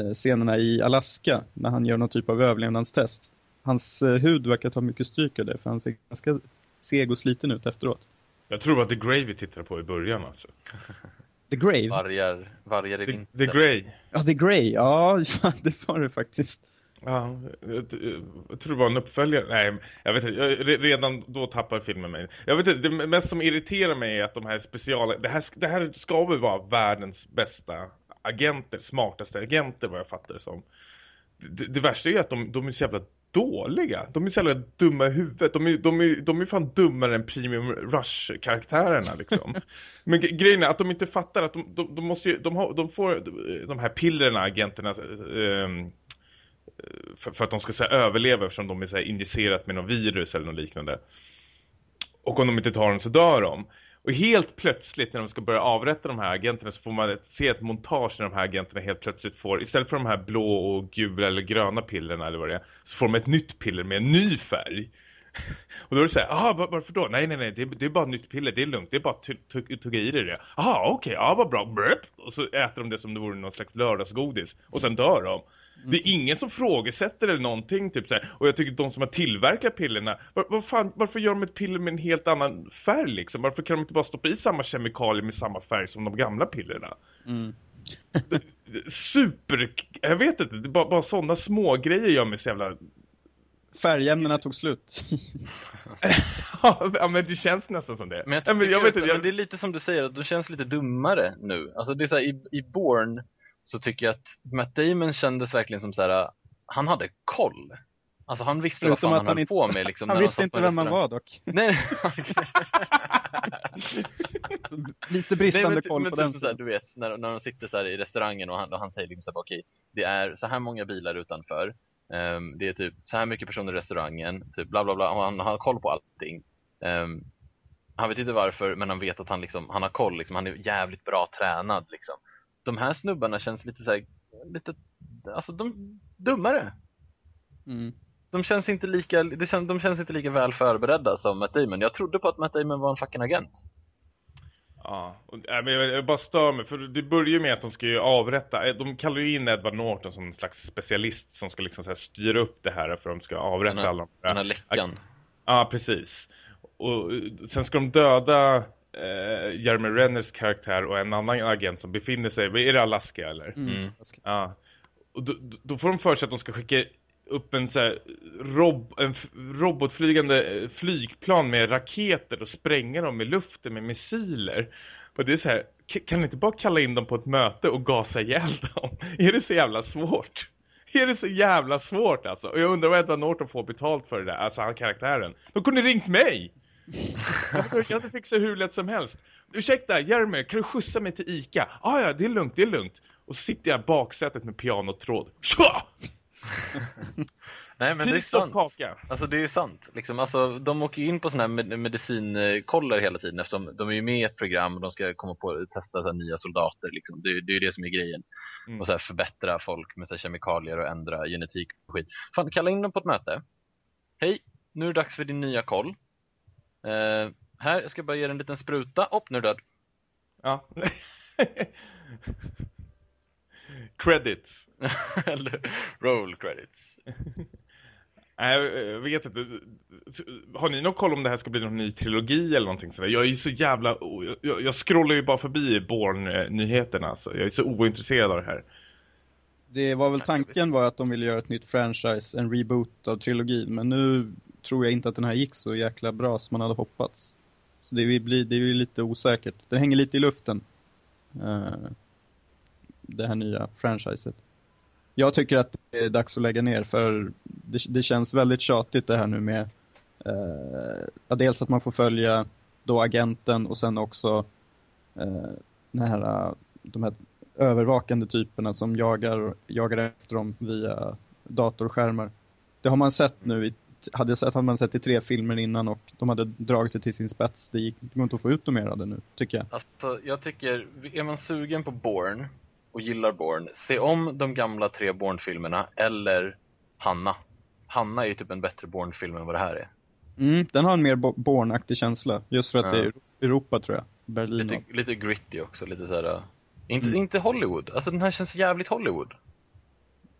eh, scenerna i Alaska när han gör någon typ av överlevnadstest. Hans eh, hud verkar ta mycket stryk av det för han ser ganska seg och sliten ut efteråt. Jag tror att The Grave vi tittade på i början alltså. The Grave? Vargar, vargar i vinter. The Grey. Ja, The Grey. Ja, det var det faktiskt. Ja, jag, jag tror det var en uppföljare. Nej, jag vet inte. Jag, redan då tappar filmen mig. Jag vet inte, det mest som irriterar mig är att de här speciala... Det här, det här ska väl vara världens bästa agenter, smartaste agenter vad jag fattar det som. Det, det värsta är ju att de, de är så jävla dåliga. De är så jävla dumma i huvudet. De är, de är, de är fan dummare än Premium Rush-karaktärerna liksom. Men grejen är att de inte fattar att de, de, de måste ju, de, har, de får de här pillerna, agenterna... Eh, för, för, att de ska så här, överleva eftersom de är så här, injicerat med någon virus eller något liknande. Och om de inte tar dem så dör de. Och helt plötsligt när de ska börja avrätta de här agenterna så får man se ett montage när de här agenterna helt plötsligt får, istället för de här blå och gula eller gröna pillerna eller vad det är, så får de ett nytt piller med en ny färg. Och då är det så här, aha, varför då? Nej, nej, nej, det är, det är bara nytt piller, det är lugnt, det är bara att tugga i det. Jaha okej, okay, ja, vad bra. Och så äter de det som det vore någon slags lördagsgodis. Och sen dör de. Det är ingen som frågesätter eller någonting typ så här. Och jag tycker att de som har tillverkat pillerna var, var fan, Varför gör de ett piller med en helt annan färg liksom? Varför kan de inte bara stoppa i samma kemikalier med samma färg som de gamla pillerna? Mm. Super, jag vet inte det bara, bara sådana små grejer gör mig så jävla Färgämnena tog slut. ja, men det känns nästan som det. Men jag, men jag vet inte, jag... det är lite som du säger, att de känns lite dummare nu. Alltså det är så här, i, i Born så tycker jag att Matt Damon kändes verkligen som så här, han hade koll. Alltså han visste Förutom vad fan han höll på med liksom. Han visste inte vem man var dock. Nej, Lite bristande Nej, men, koll men, på typ den så här, Du vet, när, när de sitter så i restaurangen och han, och han säger liksom så här, okej, det är så här många bilar utanför. Um, det är typ så här mycket personer i restaurangen, typ bla bla bla. Och han, han har koll på allting. Um, han vet inte varför, men han vet att han liksom, han har koll liksom. Han är jävligt bra tränad liksom de här snubbarna känns lite så här, lite, alltså de, dummare. Mm. De känns inte lika, det känns, de känns inte lika väl förberedda som Matt Damon. Jag trodde på att Matt Damon var en fucking agent. Ja, och, men jag, jag bara stör mig för det börjar ju med att de ska ju avrätta, eh, de kallar ju in Edward Norton som en slags specialist som ska liksom så här styra upp det här för att de ska avrätta den här, alla. Den här läckan. Ja, precis. och sen ska de döda eh, Jeremy Renners karaktär och en annan agent som befinner sig, är det Alaska eller? Mm. Ja. Och då, då får de för sig att de ska skicka upp en, så här, rob en robotflygande eh, flygplan med raketer och spränga dem i luften med missiler. Och det är så här, kan ni inte bara kalla in dem på ett möte och gasa ihjäl dem? Är det så jävla svårt? Är det så jävla svårt alltså? Och jag undrar vad Edward Norton får betalt för det där, alltså han karaktären. De kunde ringt mig! Jag hade fixat hur lätt som helst. Ursäkta, Jeremy, kan du skjutsa mig till Ica? Ah, ja, det är lugnt, det är lugnt. Och så sitter jag baksätet med pianotråd. Tja! Nej men det är sant. Kaka. Alltså det är ju sant. Liksom, alltså, de åker ju in på sådana här medicinkoller hela tiden eftersom de är ju med i ett program och de ska komma på att testa så nya soldater. Liksom. Det, det är ju det som är grejen. Mm. Och så här, förbättra folk med så här, kemikalier och ändra genetik och skit. Fan, kalla in dem på ett möte. Hej, nu är det dags för din nya koll. Uh, här, jag ska bara ge dig en liten spruta. Upp, nu är du död. Ja. credits. Eller roll credits. Nej, jag vet inte. Har ni någon koll om det här ska bli någon ny trilogi eller någonting sådär? Jag är ju så jävla... Jag, jag scrollar ju bara förbi Born-nyheterna. Alltså. Jag är så ointresserad av det här. Det var väl tanken var att de ville göra ett nytt franchise, en reboot av trilogin. Men nu tror jag inte att den här gick så jäkla bra som man hade hoppats. Så det blir, det är lite osäkert. Det hänger lite i luften. Eh, det här nya franchiset. Jag tycker att det är dags att lägga ner för det, det känns väldigt tjatigt det här nu med eh, dels att man får följa då agenten och sen också eh, den här, de här övervakande typerna som jagar, jagar efter dem via datorskärmar. Det har man sett nu i hade sett, hade man sett i tre filmer innan och de hade dragit det till sin spets. Det gick det går inte att få ut mer av det nu, tycker jag. Alltså, jag tycker, är man sugen på Born och gillar Born, se om de gamla tre Born-filmerna eller Hanna. Hanna är ju typ en bättre Born-film än vad det här är. Mm, den har en mer Born-aktig känsla, just för att ja. det är Europa tror jag. Berlin. Lite, lite gritty också, lite såhär, inte, mm. inte Hollywood. Alltså den här känns jävligt Hollywood.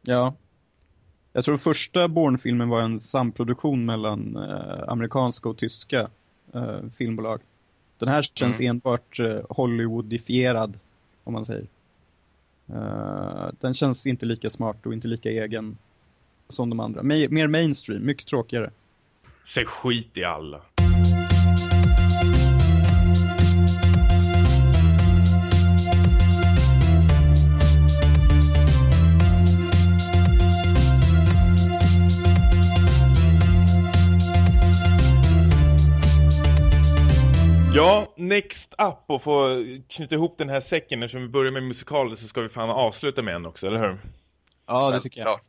Ja, jag tror första Bourne-filmen var en samproduktion mellan eh, amerikanska och tyska eh, filmbolag. Den här känns mm. enbart eh, Hollywoodifierad, om man säger. Uh, den känns inte lika smart och inte lika egen som de andra. mer, mer mainstream, mycket tråkigare. Säg skit i alla. Ja, next up och få knyta ihop den här säcken eftersom vi börjar med musikaler så ska vi fan avsluta med en också, eller hur? Ja, det tycker jag.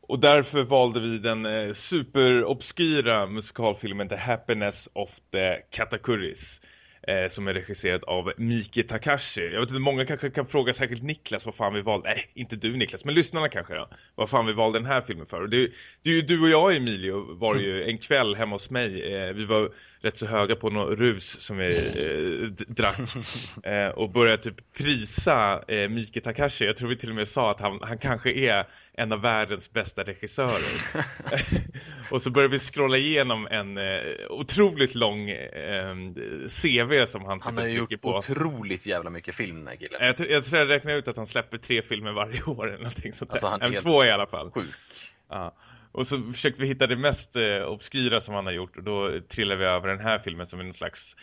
Och därför valde vi den eh, superobskyra musikalfilmen The Happiness of the Katakuris eh, som är regisserad av Miki Takashi. Jag vet inte, många kanske kan fråga säkert Niklas vad fan vi valde. Nej, inte du Niklas, men lyssnarna kanske då. Vad fan vi valde den här filmen för. Och det, det är ju du och jag Emilio var ju en kväll hemma hos mig. Eh, vi var rätt så höga på något rus som vi eh, drack. Eh, och började typ prisa eh, Miki Takashi. Jag tror vi till och med sa att han, han kanske är en av världens bästa regissörer. och så började vi scrolla igenom en eh, otroligt lång eh, CV som han Han har gjort på. otroligt jävla mycket film den här killen. Jag, jag tror jag räknar ut att han släpper tre filmer varje år eller någonting sånt alltså, där. två i alla fall. Sjuk. Ja. Och så försökte vi hitta det mest eh, obskyra som han har gjort och då trillade vi över den här filmen som en slags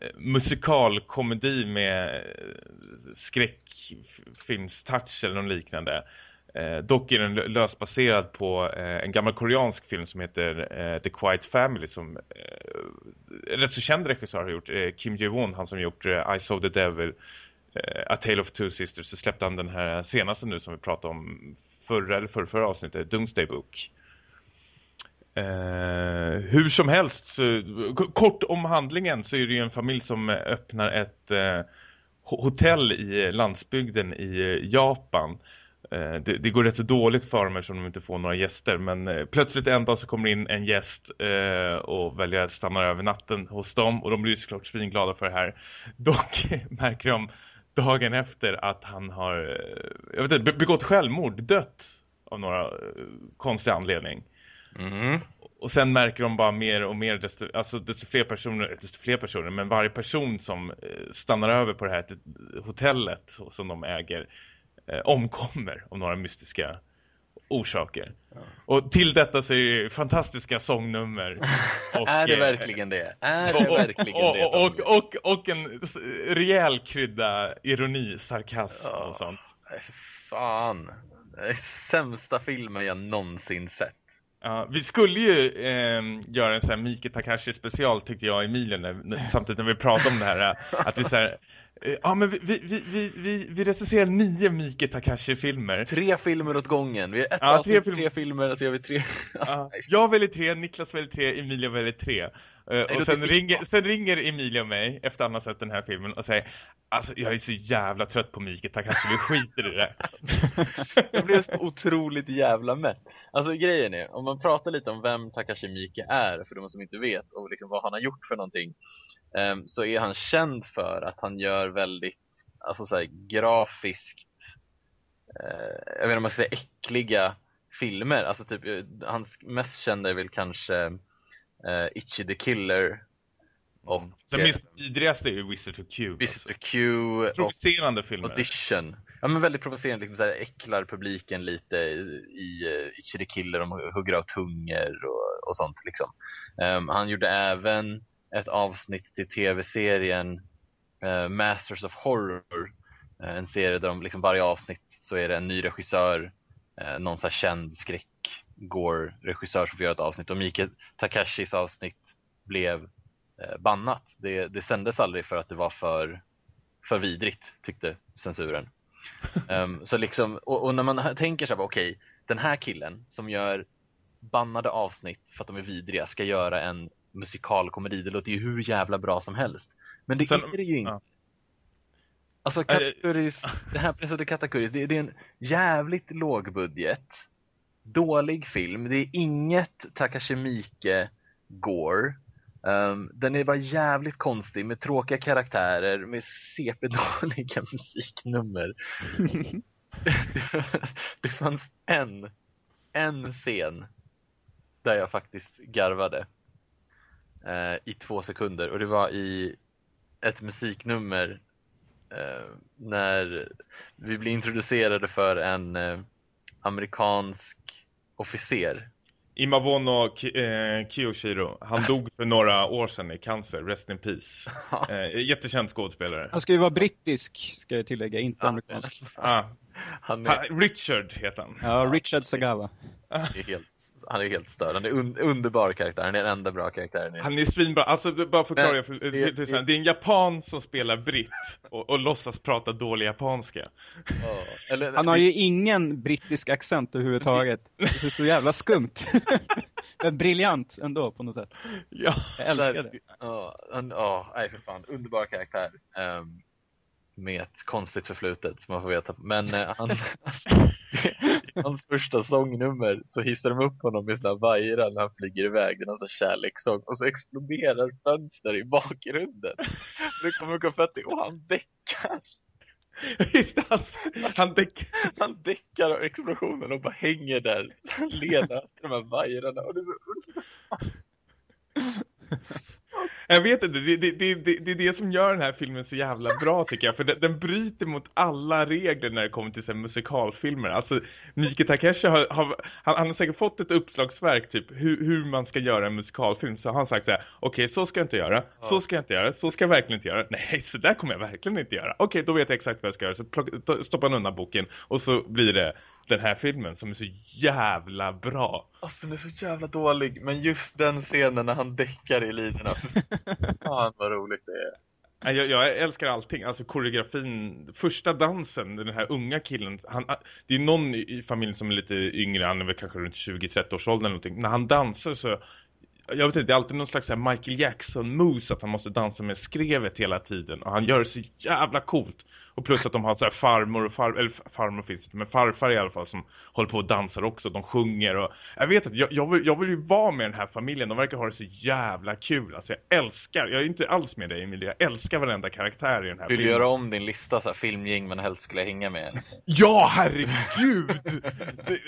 eh, musikalkomedi med eh, skräckfilmstouch eller något liknande. Eh, dock är den lösbaserad på eh, en gammal koreansk film som heter eh, The Quiet Family som eh, rätt så känd regissör har gjort. Eh, Kim Jae-won, han som gjort eh, I Saw the Devil, eh, A Tale of Two Sisters. Så släppte han den här senaste nu som vi pratade om förra eller förra, förra avsnittet, Doomsday Book. Eh, hur som helst, så, kort om handlingen så är det ju en familj som öppnar ett eh, hotell i landsbygden i eh, Japan. Eh, det, det, går rätt så dåligt för dem eftersom de inte får några gäster. Men eh, plötsligt en dag så kommer in en gäst eh, och väljer att stanna över natten hos dem. Och de blir ju såklart svinglada för det här. Dock märker de dagen efter att han har eh, jag vet inte, begått självmord, dött av några eh, konstiga anledning. Mm. och sen märker de bara mer och mer, desto, alltså desto fler personer, desto fler personer, men varje person som eh, stannar över på det här hotellet som de äger eh, omkommer av några mystiska orsaker. Ja. Och till detta så är det fantastiska sångnummer. Och, är det verkligen det? Är det och, verkligen och, det? Och, och, och, en rejäl krydda ironi, sarkasm ja. och sånt. Fan. Det är sämsta filmen jag någonsin sett. Ja, vi skulle ju eh, göra en sån här Miki Takashi special tyckte jag och Emilio, när, samtidigt när vi pratade om det här att vi så här, ja men vi, vi, vi, vi, vi recenserar nio Miki Takashi-filmer. Tre filmer åt gången. Vi är ett ja, tre, film... tre filmer så gör vi tre. ja, jag väljer tre, Niklas väljer tre, Emilia väljer tre. Uh, och sen ringer, sen ringer Emilia mig efter att han har sett den här filmen och säger Alltså jag är så jävla trött på Miki Takashi, vi skiter i det Jag blev så otroligt jävla mätt Alltså grejen är, om man pratar lite om vem Takashi Miki är För de som inte vet och liksom vad han har gjort för någonting Så är han känd för att han gör väldigt Alltså såhär grafiskt uh, Jag vet inte om man ska säga äckliga filmer Alltså typ, eh, hans mest kända är väl kanske uh, Itchy the Killer och, Sen eh, mest vidrigaste är ju Wizard of Q. Wizard alltså. of Q. Provocerande filmer. Audition. Ja men väldigt provocerande, liksom såhär äcklar publiken lite i uh, Itchy the Killer, de hugger av tungor och, och sånt liksom. Um, han gjorde även ett avsnitt till tv-serien uh, Masters of Horror. Uh, en serie där de liksom varje avsnitt så är det en ny regissör, uh, någon så känd skräck gore-regissör som får göra ett avsnitt. Och Mikael Takashis avsnitt blev eh, bannat. Det, det sändes aldrig för att det var för, för vidrigt, tyckte censuren. um, så liksom, och, och, när man tänker så här, okej, okay, den här killen som gör bannade avsnitt för att de är vidriga ska göra en musikalkomedi. Det låter ju hur jävla bra som helst. Men det Sen, är det ju inte. Ja. Alltså, Katakuris, det här Prinsessan Katakuris, det, det är en jävligt låg budget dålig film. Det är inget Takashi Miike gore. Um, den är bara jävligt konstig med tråkiga karaktärer, med CP-dåliga musiknummer. det, det fanns en, en scen där jag faktiskt garvade uh, i två sekunder och det var i ett musiknummer uh, när vi blev introducerade för en uh, amerikansk officer. Imawono eh, Kiyoshiro, han dog för några år sedan i cancer, rest in peace. Eh, jättekänd skådespelare. Han ska ju vara brittisk, ska jag tillägga, inte amerikansk. Ah. Han är... Richard heter han. Ja, Richard Sagawa. Det är helt han är helt störd. Han är un underbar karaktär. Han är den enda bra karaktären. Han är svinbra. Alltså, bara förklara. För, det, det, det, det, är en japan som spelar britt och, och låtsas prata dålig japanska. Oh, eller, han har ju ingen brittisk accent överhuvudtaget. Det är så jävla skumt. Men briljant ändå på något sätt. Ja. Jag älskar det. Ja, oh, nej för fan. Underbar karaktär. Um, med ett konstigt förflutet som man får veta. Men eh, han, hans första sångnummer så hissar de upp honom med sina vajrar när han flyger iväg. Det är någon kärlekssång. Och så exploderar fönster i bakgrunden. Det kommer konfetti och han däckar. Just det, han, han, däck... han däckar av explosionen och bara hänger där. Han leder till de här vajrarna. Och det är så jag vet inte, det, det, det, det, är det som gör den här filmen så jävla bra tycker jag. För den, den bryter mot alla regler när det kommer till så musikalfilmer. Alltså, Miki Takeshi har, har han, han, har säkert fått ett uppslagsverk typ hur, hur man ska göra en musikalfilm. Så har han sagt så här, okej okay, så ska jag inte göra, så ska jag inte göra, så ska jag verkligen inte göra. Nej, så där kommer jag verkligen inte göra. Okej, okay, då vet jag exakt vad jag ska göra. Så plocka, stoppar han undan boken och så blir det den här filmen som är så jävla bra. Alltså den är så jävla dålig, men just den scenen när han däckar i linorna. Fan vad roligt det är. Jag, jag, älskar allting, alltså koreografin, första dansen, den här unga killen, han, det är någon i familjen som är lite yngre, han är väl kanske runt 20-30 års ålder eller någonting. När han dansar så, jag vet inte, det är alltid någon slags Michael Jackson-moves att han måste dansa med skrevet hela tiden. Och han gör det så jävla coolt. Och plus att de har så här farmor och far, eller farmor finns inte, men farfar i alla fall som håller på och dansar också. De sjunger och jag vet att jag, jag, vill, jag vill ju vara med den här familjen. De verkar ha det så jävla kul. Alltså jag älskar, jag är inte alls med dig Emilia, jag älskar varenda karaktär i den här Vill du göra om din lista så här filmgäng man helst skulle hänga med? Ja, herregud! det,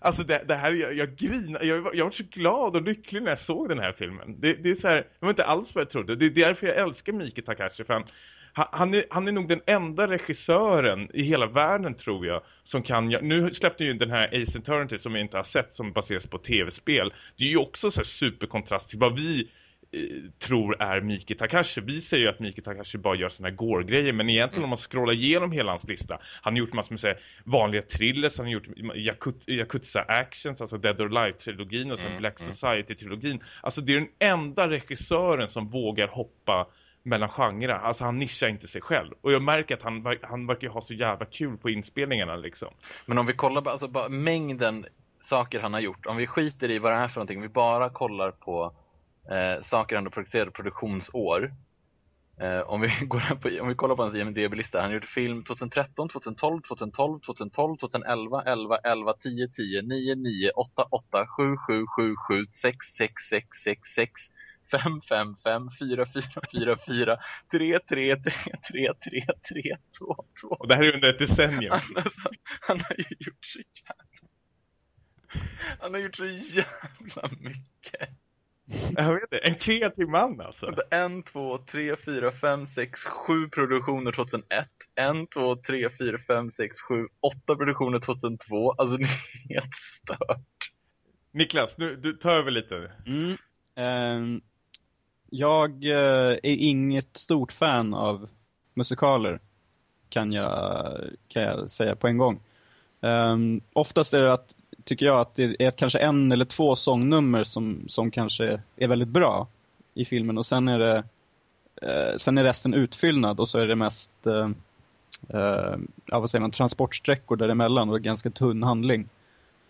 Alltså det, det här, jag, jag grinar, jag, jag var så glad och lycklig när jag såg den här filmen. Det, det är så här, det var inte alls vad jag trodde. Det är därför jag älskar Miki Takashi, för han, han är, han är nog den enda regissören i hela världen tror jag som kan, nu släppte ju den här Ace Eternity som jag inte har sett som baseras på tv-spel. Det är ju också så superkontrast till vad vi eh, tror är Miki Takashi. Vi säger ju att Miki Takashi bara gör här gore-grejer men egentligen mm. om man scrollar igenom hela hans lista han har gjort massor med så här, vanliga thrillers, han har gjort Yakut Yakuza Actions, alltså Dead or Alive-trilogin och sen mm. Black mm. Society-trilogin. Alltså det är den enda regissören som vågar hoppa mellan genrer. Alltså han nischar inte sig själv. Och jag märker att han, han verkar ha så jävla kul på inspelningarna liksom. Men om vi kollar på alltså, bara mängden saker han har gjort. Om vi skiter i vad det är för någonting. Om vi bara kollar på eh, saker han har producerat produktionsår. Eh, om, vi går på, om vi kollar på hans IMDB-lista. Han gjorde film 2013, 2012, 2012, 2012, 2011, 11, 11, 10, 10, 9, 9, 8, 8, 7, 7, 7, 7, 6, 6, 6, 6, 6, 5, 5, 5, 4, 4, 4, 4, 3, 3, 3, 3, 3, 3, 2, 2. Och det här är under ett decennium. Han, alltså, han har ju gjort så jävla... Han har gjort så jävla mycket. Jag vet det, en kreativ man alltså. En, två, tre, fyra, fem, sex, sju produktioner 2001. En, två, tre, fyra, fem, sex, sju, åtta produktioner 2002. Alltså det är helt stört. Niklas, nu, du tar över lite. Mm. Um, jag eh, är inget stort fan av musikaler. Kan jag, kan jag säga på en gång. Um, oftast är det att, tycker jag att det är kanske en eller två sångnummer som, som kanske är väldigt bra i filmen. Och sen är det uh, sen är resten utfyllnad och så är det mest uh, uh, ja, vad säger man, transportsträckor däremellan och ganska tunn handling.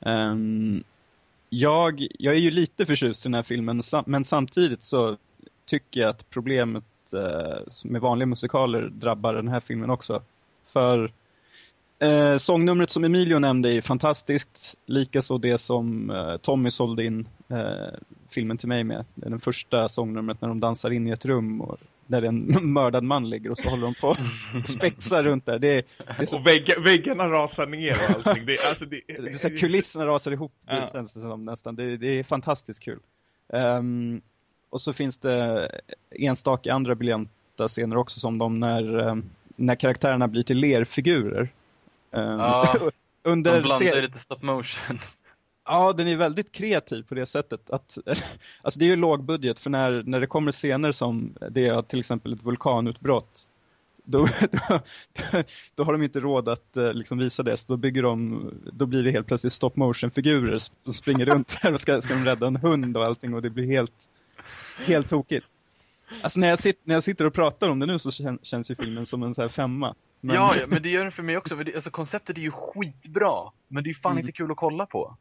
Um, jag, jag är ju lite förtjust i den här filmen men samtidigt så tycker jag att problemet eh, med vanliga musikaler drabbar den här filmen också. För eh, sångnumret som Emilio nämnde är fantastiskt. Likaså det som eh, Tommy sålde in eh, filmen till mig med. Den första sångnumret när de dansar in i ett rum och där en mördad man ligger och så håller de på och spexar runt där. Det är, det är så... Och vägg, väggarna rasar ner och allting. Det, alltså, det, det är så kulisserna rasar ihop ja. det känns det som nästan. Det, det är fantastiskt kul. Um, och så finns det enstaka andra briljanta scener också som de när, eh, när karaktärerna blir till lerfigurer. Eh, ja, under de blandar lite stop motion. Ja, den är väldigt kreativ på det sättet. Att, alltså det är ju lågbudget för när, när det kommer scener som det är till exempel ett vulkanutbrott då, då, då, har de inte råd att eh, liksom visa det. Så då, bygger de, då blir det helt plötsligt stop motion-figurer som springer runt där och ska, ska de rädda en hund och allting. Och det blir helt, helt tokigt. Alltså när jag, sitter, när jag sitter och pratar om det nu så känns ju filmen som en så här femma. Men... Ja, ja, men det gör den för mig också. För det, alltså konceptet är ju skitbra. Men det är ju fan mm. inte kul att kolla på.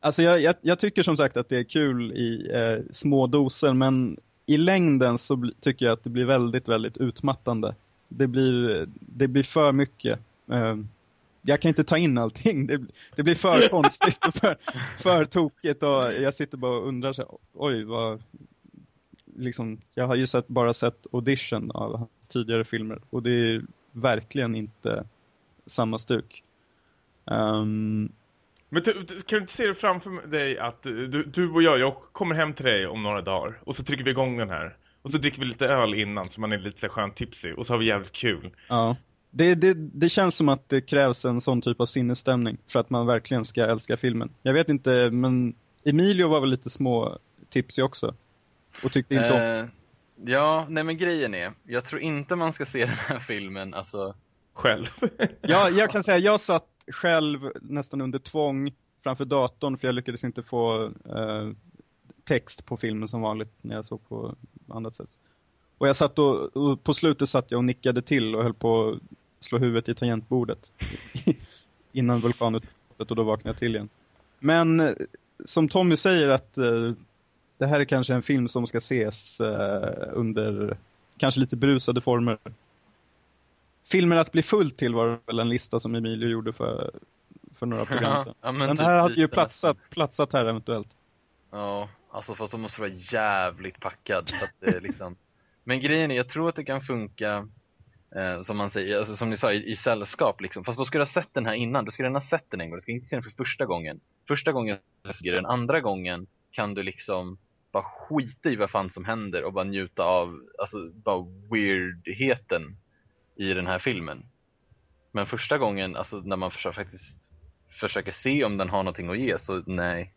Alltså jag, jag, jag, tycker som sagt att det är kul i eh, små doser. Men i längden så tycker jag att det blir väldigt, väldigt utmattande. Det blir, det blir för mycket. Eh, jag kan inte ta in allting. Det, det blir för konstigt och för, för tokigt. Och jag sitter bara och undrar så oj, vad, liksom, jag har ju sett, bara sett audition av hans tidigare filmer och det är verkligen inte samma stuk. Um, men du, kan du inte se det framför dig att du, du och jag, jag kommer hem till dig om några dagar och så trycker vi igång den här. Och så dricker vi lite öl innan så man är lite så skönt tipsig och så har vi jävligt kul. Ja, det, det, det känns som att det krävs en sån typ av sinnesstämning för att man verkligen ska älska filmen. Jag vet inte, men Emilio var väl lite små tipsig också. Och tyckte inte eh, om... Ja, nej men grejen är, jag tror inte man ska se den här filmen, alltså... Själv? ja, jag kan säga, jag satt själv nästan under tvång framför datorn för jag lyckades inte få eh, text på filmen som vanligt när jag såg på annat sätt. Och jag satt och, och, på slutet satt jag och nickade till och höll på att slå huvudet i tangentbordet innan vulkanutbrottet och då vaknade jag till igen. Men eh, som Tommy säger att eh, det här är kanske en film som ska ses eh, under kanske lite brusade former. Filmen att bli full till var väl en lista som Emilio gjorde för, för några program sedan. Ja, men den typ här hade ju platsat, platsat här eventuellt. Ja, alltså fast de måste vara jävligt packad. Så att det liksom... Men grejen är, jag tror att det kan funka eh, som man säger, alltså som ni sa, i, i sällskap liksom. Fast då ska du ha sett den här innan, du ska redan ha sett den en gång, du ska inte se den för första gången. Första gången den andra gången kan du liksom bara skita i vad fan som händer och bara njuta av, alltså bara weirdheten i den här filmen. Men första gången, alltså när man försöker, faktiskt försöker se om den har någonting att ge, så nej.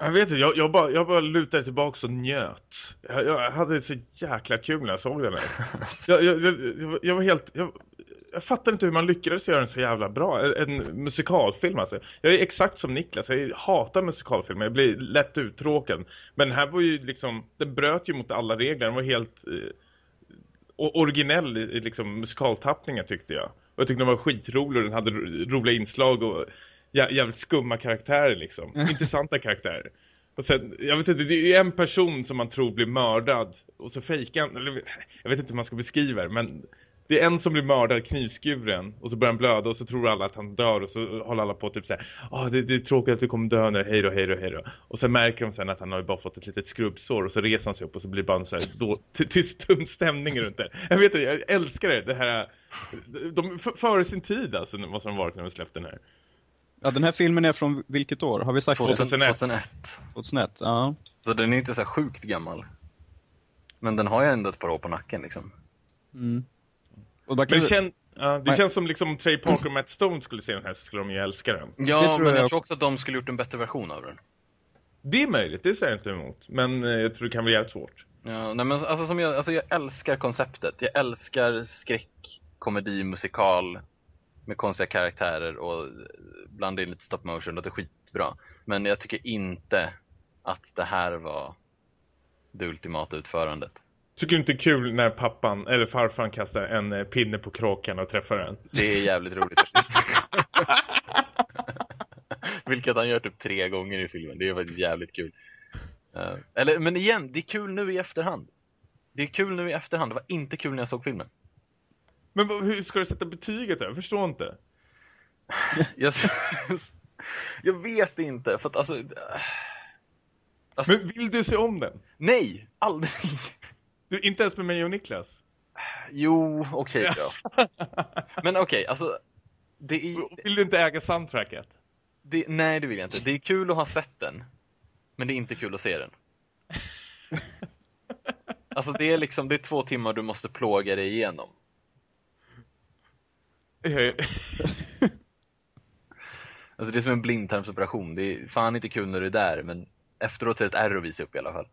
Jag vet inte, jag, jag, bara, jag bara lutade tillbaka och njöt. Jag, jag hade så jäkla kul när jag såg den här. Jag, jag, jag, jag var helt... Jag, jag fattar inte hur man lyckades göra den så jävla bra. En, en musikalfilm alltså. Jag är exakt som Niklas. Jag hatar musikalfilmer. Jag blir lätt uttråkad. Men den här var ju liksom... Den bröt ju mot alla regler. Den var helt eh, originell i, liksom musikaltappningar tyckte jag. Och jag tyckte den var skitrolig. Den hade roliga inslag och jävligt skumma karaktärer liksom. Intressanta karaktärer. Och sen, jag vet inte, det är en person som man tror blir mördad. Och så fejkar han, eller, jag vet inte hur man ska beskriva det, men det är en som blir mördad knivskuren och så börjar han blöda och så tror alla att han dör och så håller alla på typ såhär ah, det, det är tråkigt att du kommer dö nu, hej då, hej då, hej då. Och så märker de sen att han har bara fått ett litet skrubbsår och så reser han sig upp och så blir det bara en så här då, tyst tum stämning runt det. Jag vet inte, jag älskar det, det här de, före sin tid alltså, vad som varit när de släppte den här. Ja, den här filmen är från vilket år? Har vi sagt 2001. 2001. 2001, ja. Så den är inte så sjukt gammal. Men den har ju ändå ett par år på nacken liksom. Mm. Och Men det, kän, ja, det känns som liksom Trey Parker och Matt Stone skulle se den här så skulle de ju älska den. Ja, tror men jag, jag tror också att de skulle gjort en bättre version av den. Det är möjligt, det säger jag inte emot. Men eh, jag tror det kan bli jävligt svårt. Ja, nej men alltså, som jag, alltså jag älskar konceptet. Jag älskar skräck, komedi, musikal med konstiga karaktärer och blanda in lite stop motion, det är skitbra. Men jag tycker inte att det här var det ultimata utförandet. Tycker du inte det är kul när pappan eller farfan kastar en eh, pinne på kråkan och träffar den? Det är jävligt roligt. Vilket han gör typ tre gånger i filmen. Det är faktiskt jävligt kul. Uh, eller, men igen, det är kul nu i efterhand. Det är kul nu i efterhand. Det var inte kul när jag såg filmen. Men hur ska du sätta betyget då? Jag förstår inte. jag, jag vet inte, för att alltså, alltså... Men vill du se om den? Nej, aldrig. Du, inte ens med mig och Niklas? Jo, okej okay då. Men okej, okay, alltså... Det är... Vill du inte äga soundtracket? Det, nej, det vill jag inte. Det är kul att ha sett den. Men det är inte kul att se den. Alltså det är liksom, det är två timmar du måste plåga dig igenom. alltså det är som en blindtarmsoperation. Det är fan inte kul när du är där, men efteråt är det ett ärr att visa upp i alla fall.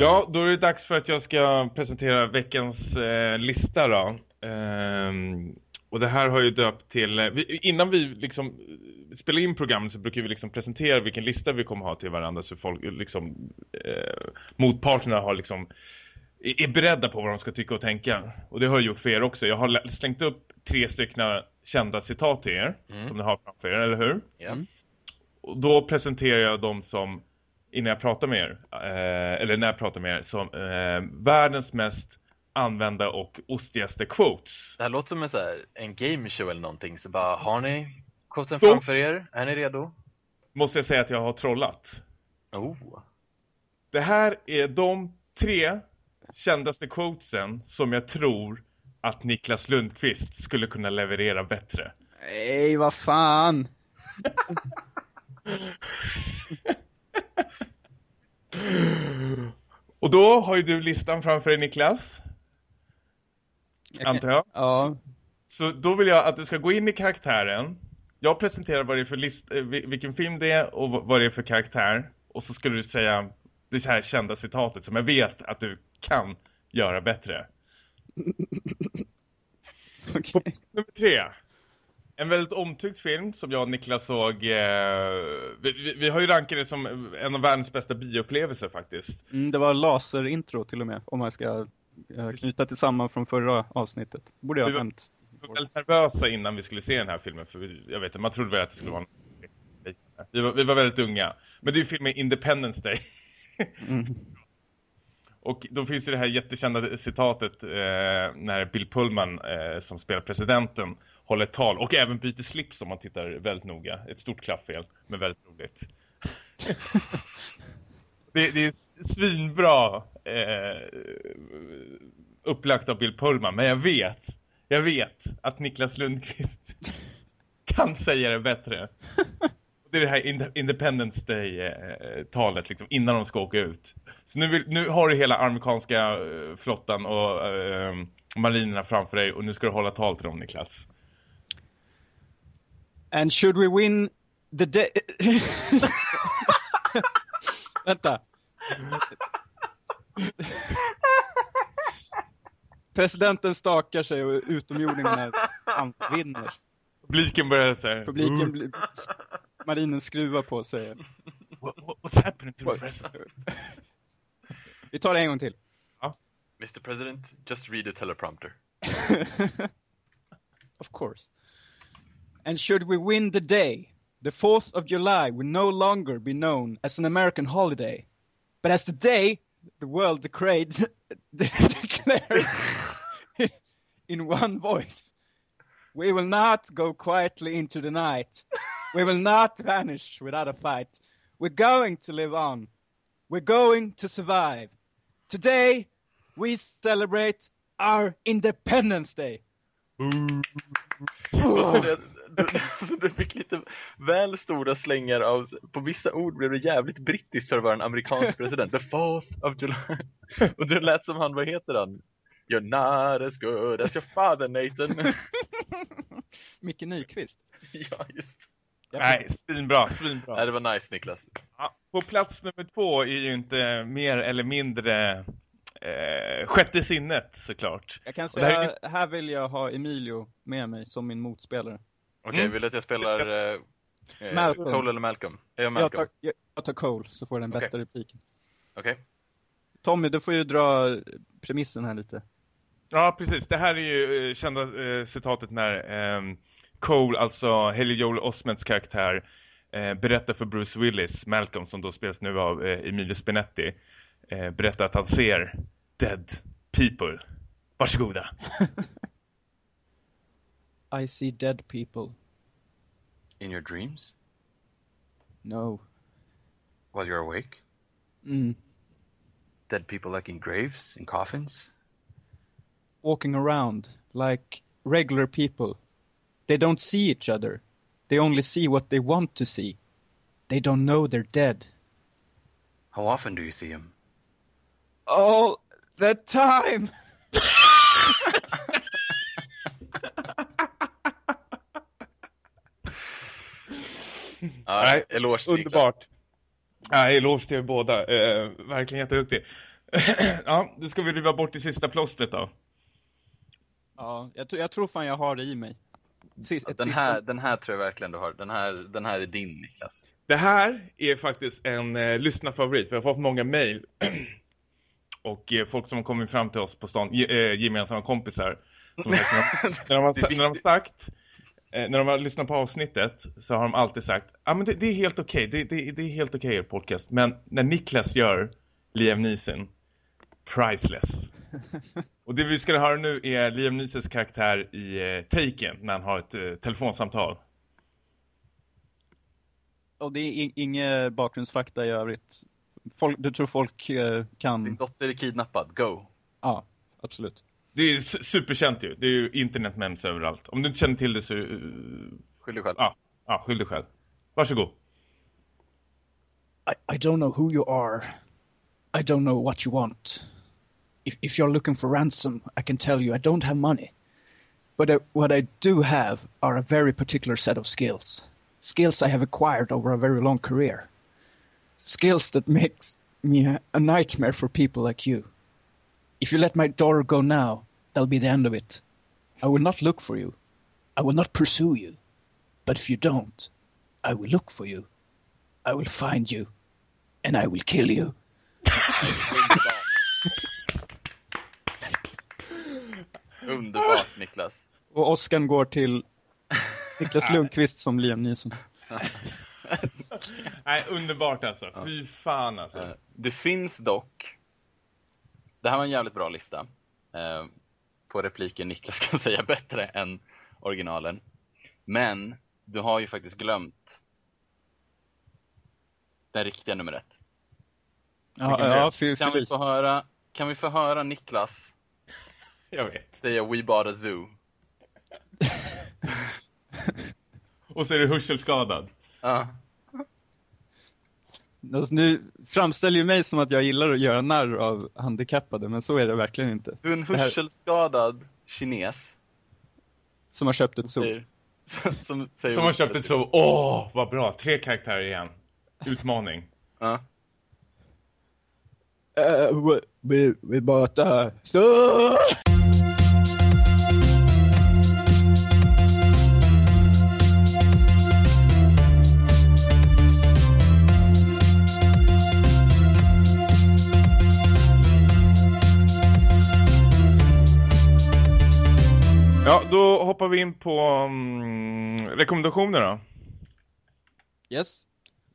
Ja, då är det dags för att jag ska presentera veckans eh, lista då. Ehm, och det här har ju döpt till... Eh, vi, innan vi liksom eh, spelar in programmet så brukar vi liksom presentera vilken lista vi kommer ha till varandra så folk liksom... Eh, motparterna har liksom är beredda på vad de ska tycka och tänka. Och det har jag gjort för er också. Jag har slängt upp tre stycken kända citat till er. Mm. Som ni har framför er, eller hur? Ja. Och då presenterar jag dem som innan jag pratar med er, eh, eller när jag pratar med er, som eh, världens mest använda och ostigaste quotes. Det här låter som en, så här, en game show eller någonting, så bara, har ni quotesen framför er? Är ni redo? Måste jag säga att jag har trollat. Oh. Det här är de tre kändaste quotesen som jag tror att Niklas Lundqvist skulle kunna leverera bättre. Nej, vad fan! Och då har ju du listan framför dig Niklas. Antar jag. Ja. Så då vill jag att du ska gå in i karaktären. Jag presenterar vad det är för list, eh, vilken film det är och vad det är för karaktär. Och så ska du säga det här kända citatet som jag vet att du kan göra bättre. okay. Nummer tre. En väldigt omtyckt film som jag och Niklas såg. Eh, vi, vi, vi, har ju rankat det som en av världens bästa bioupplevelser faktiskt. Mm, det var laserintro till och med, om man ska eh, knyta tillsammans från förra avsnittet. Borde jag. Vi var väldigt nervösa innan vi skulle se den här filmen. För vi, jag vet inte, man trodde väl att det skulle vara en... vi, var, vi var väldigt unga. Men det är ju filmen Independence Day. mm. Och då finns det det här jättekända citatet eh, när Bill Pullman eh, som spelar presidenten håller tal. Och även byter slips om man tittar väldigt noga. Ett stort klaffel, men väldigt roligt. det, det, är svinbra eh, upplagt av Bill Pullman. Men jag vet, jag vet att Niklas Lundqvist kan säga det bättre. Det är det här Independence Day-talet eh, liksom, innan de ska åka ut. Så nu, vill, nu har du hela amerikanska eh, flottan och eh, marinerna framför dig och nu ska du hålla tal till dem, Niklas. And should we win the day... Vänta. Presidenten stakar sig och utomjordingarna vinner. Publiken börjar säga. Publiken blir... Marinen skruvar på sig. what's happening to the president? Vi tar det en gång till. Ja. Mr President, just read the teleprompter. of course. And should we win the day, the 4th of July will no longer be known as an American holiday, but as the day the world declared, declared in one voice. We will not go quietly into the night. We will not vanish without a fight. We're going to live on. We're going to survive. Today, we celebrate our Independence Day. du fick lite väl stora slängar av, på vissa ord blev det jävligt brittiskt för att vara en amerikansk president. The 4th of July. Och det lät som han, vad heter han? You're not as good as your father Nathan. Micke Nyqvist. ja, just. Nej, svinbra, svinbra. Nej, det var nice Niklas. Ja, på plats nummer två är ju inte mer eller mindre eh, sjätte sinnet såklart. Jag kan säga, här, här vill jag ha Emilio med mig som min motspelare. Okej, okay, mm. vill du att jag spelar eh, eh Cole eller Malcolm? Är jag Malcolm? Jag tar, jag, jag tar Cole så får den okay. bästa repliken. Okej. Okay. Tommy, du får ju dra premissen här lite. Ja, precis. Det här är ju eh, kända eh, citatet när eh, Cole, alltså Haley Joel Osments karaktär, eh, berättar för Bruce Willis, Malcolm som då spelas nu av eh, Emilio Spinetti, eh, berättar att han ser dead people. Varsågoda. I see dead people. In your dreams? No. While you're awake? Mm. Dead people like in graves, in coffins? Walking around like regular people. They don't see each other. They only see what they want to see. They don't know they're dead. How often do you see them? All the time! Nej, eloge till Underbart. Nej, eloge till er båda. Eh, verkligen jätteduktig. ja, då ska vi riva bort det sista plåstret då. Ja, jag, jag tror fan jag har det i mig. Sist, den, här, den här tror jag verkligen du har. Den här, den här är din, Niklas. Det här är faktiskt en eh, lyssnarfavorit. Vi har fått många mejl. och eh, folk som har kommit fram till oss på stan, eh, gemensamma kompisar. Som när, de, har, när de har sagt, eh, när de har lyssnat på avsnittet så har de alltid sagt, ja ah, men det, det, är helt okej, okay. det, det, det, är helt okej okay, er podcast. Men när Niklas gör Liam Neeson, priceless. Och det vi ska höra nu är Liam Neesons karaktär i eh, Taken när han har ett eh, telefonsamtal. Och det är inga bakgrundsfakta i övrigt. Folk, du tror folk eh, kan... Din dotter är kidnappad, go! Ja, absolut. Det är superkänt ju. Det är ju internetmens överallt. Om du inte känner till det så... Uh... Skyll dig själv. Ja, ja skyll dig själv. Varsågod. I, I don't know who you are. I don't know what you want. if, if you're looking for ransom, I can tell you I don't have money. But I, what I do have are a very particular set of skills. Skills I have acquired over a very long career. Skills that makes me a, a nightmare for people like you. If you let my daughter go now, that'll be the end of it. I will not look for you. I will not pursue you. But if you don't, I will look for you. I will find you. And I will kill you. Underbart Niklas. Och Oscar går till Niklas Lundqvist som Liam Neeson. Nej, underbart alltså. Fy fan alltså. Det finns dock, det här var en jävligt bra lista, eh, på repliker Niklas kan säga bättre än originalen. Men du har ju faktiskt glömt den riktiga nummer ett. Ja, Vilken ja, fyr, kan, vi få höra, kan vi få höra Niklas Jag vet. säga We bought a zoo? Och så är du hörselskadad. Ja. Alltså, nu framställer ju mig som att jag gillar att göra narr av handikappade, men så är det verkligen inte. Du är en hörselskadad kines. Som har köpt ett zoo. Säger, som, säger Som har köpt ett så, åh, vad bra. Tre karaktärer igen. Utmaning. Ja. Uh, we, we, we bought a då hoppar vi in på mm, rekommendationer då. Yes.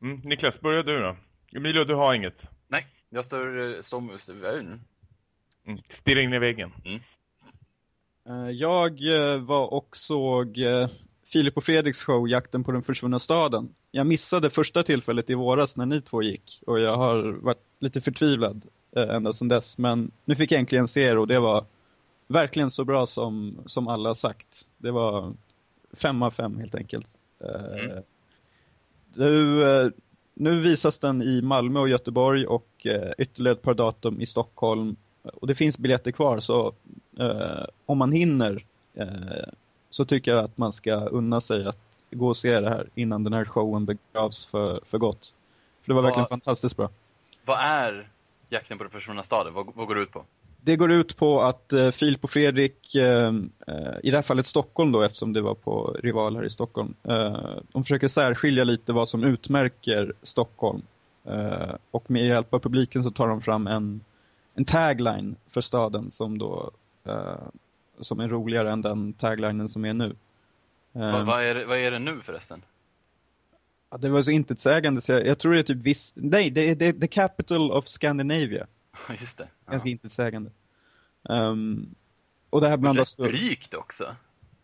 Mm, Niklas, börja du då. Emilio, du har inget. Nej, jag står, står mm. Mm. Stirra in i väggen. Eh, Jag eh, var och såg eh, Filip och Fredriks show Jakten på den försvunna staden. Jag missade första tillfället i våras när ni två gick och jag har varit lite förtvivlad ända sedan dess. Men nu fick jag äntligen se det och det var verkligen så bra som, som alla har sagt. Det var fem av fem helt enkelt. Eh, Mm. Nu, eh, nu visas den i Malmö och Göteborg och eh, ytterligare ett par datum i Stockholm. Och det finns biljetter kvar så eh, om man hinner eh, så tycker jag att man ska unna sig att gå och se det här innan den här showen begravs för, för gott. För det var Vad- verkligen fantastiskt bra. Vad är Jakten på den försvunna staden? Vad, vad går det ut på? Det går ut på att eh, Filip och Fredrik, eh, eh, i det här fallet Stockholm då eftersom det var på Rival här i Stockholm, eh, de försöker särskilja lite vad som utmärker Stockholm. Eh, och med hjälp av publiken så tar de fram en, en tagline för staden som då eh, som är roligare än den taglinen som är nu. Eh, Vad, vad, är det, vad är det nu förresten? ja, det var så intetsägande så jag, jag tror det är typ viss, nej det är är the capital of Scandinavia. Just det. Ja. Ganska intetsägande. Um, och det här blandas Rätt drygt också.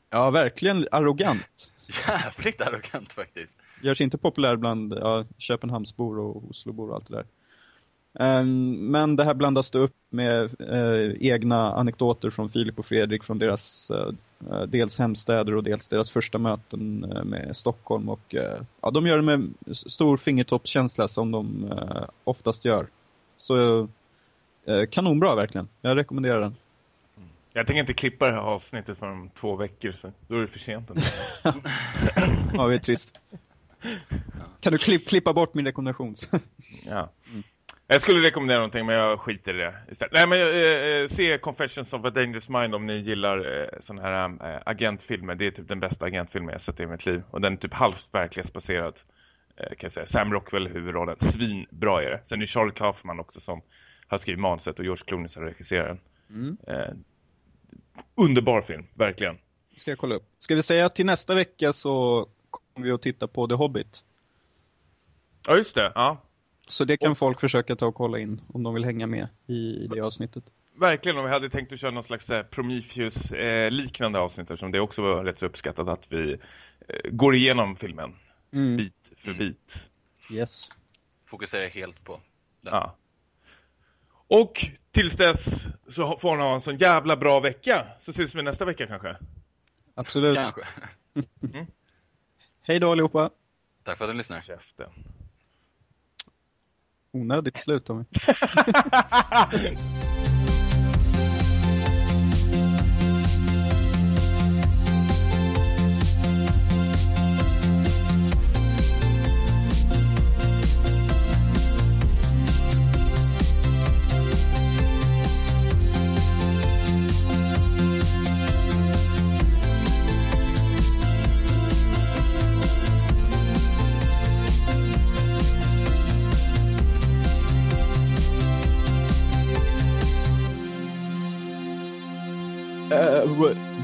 Ja, verkligen arrogant. Jävligt arrogant faktiskt. Görs inte populär bland ja, Köpenhamnsbor och Oslobor och allt det där. Ehm, men det här blandas upp med eh, egna anekdoter från Filip och Fredrik från deras eh, dels hemstäder och dels deras första möten eh, med Stockholm. Och, ja, de gör det med stor fingertoppskänsla som de oftast gör. Så kanonbra verkligen. Jag rekommenderar den. Jag tänker inte klippa det här avsnittet för om två veckor, så då är det för sent. Ja, det är trist. Kan du klipp, klippa bort min rekommendation? Ja. Jag skulle rekommendera någonting, men jag skiter i det istället. Nej, men eh, eh, se Confessions of a Dangerous Mind om ni gillar eh, sådana här eh, agentfilmer. Det är typ den bästa agentfilmen jag sett i mitt liv. Och den är typ halvt verklighetsbaserad. Eh, kan jag säga. Sam Rockwell i huvudrollen. Svinbra är det. Sen är Charlie Kaufman också som har skrivit manuset och George Clooney som regisserar den. Mm. Eh, underbar film, verkligen. Ska jag kolla upp. Ska vi säga att till nästa vecka så kommer vi att titta på The Hobbit. Ja, just det. Ja, Så det kan folk försöka ta och kolla in om de vill hänga med i det avsnittet. Verkligen, om vi hade tänkt att köra någon slags eh, Prometheus-liknande avsnitt eftersom det också var rätt så uppskattat att vi eh, går igenom filmen Mm. bit för bit. Yes. Fokuserar helt på den. Ja. Och tills dess så får ni ha en sån jävla bra vecka. Så ses vi nästa vecka kanske. Absolut. Kanske. Hej då allihopa. Tack för att du lyssnar. Käften. Onödigt slut Tommy.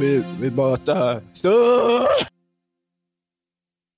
vi, we, we,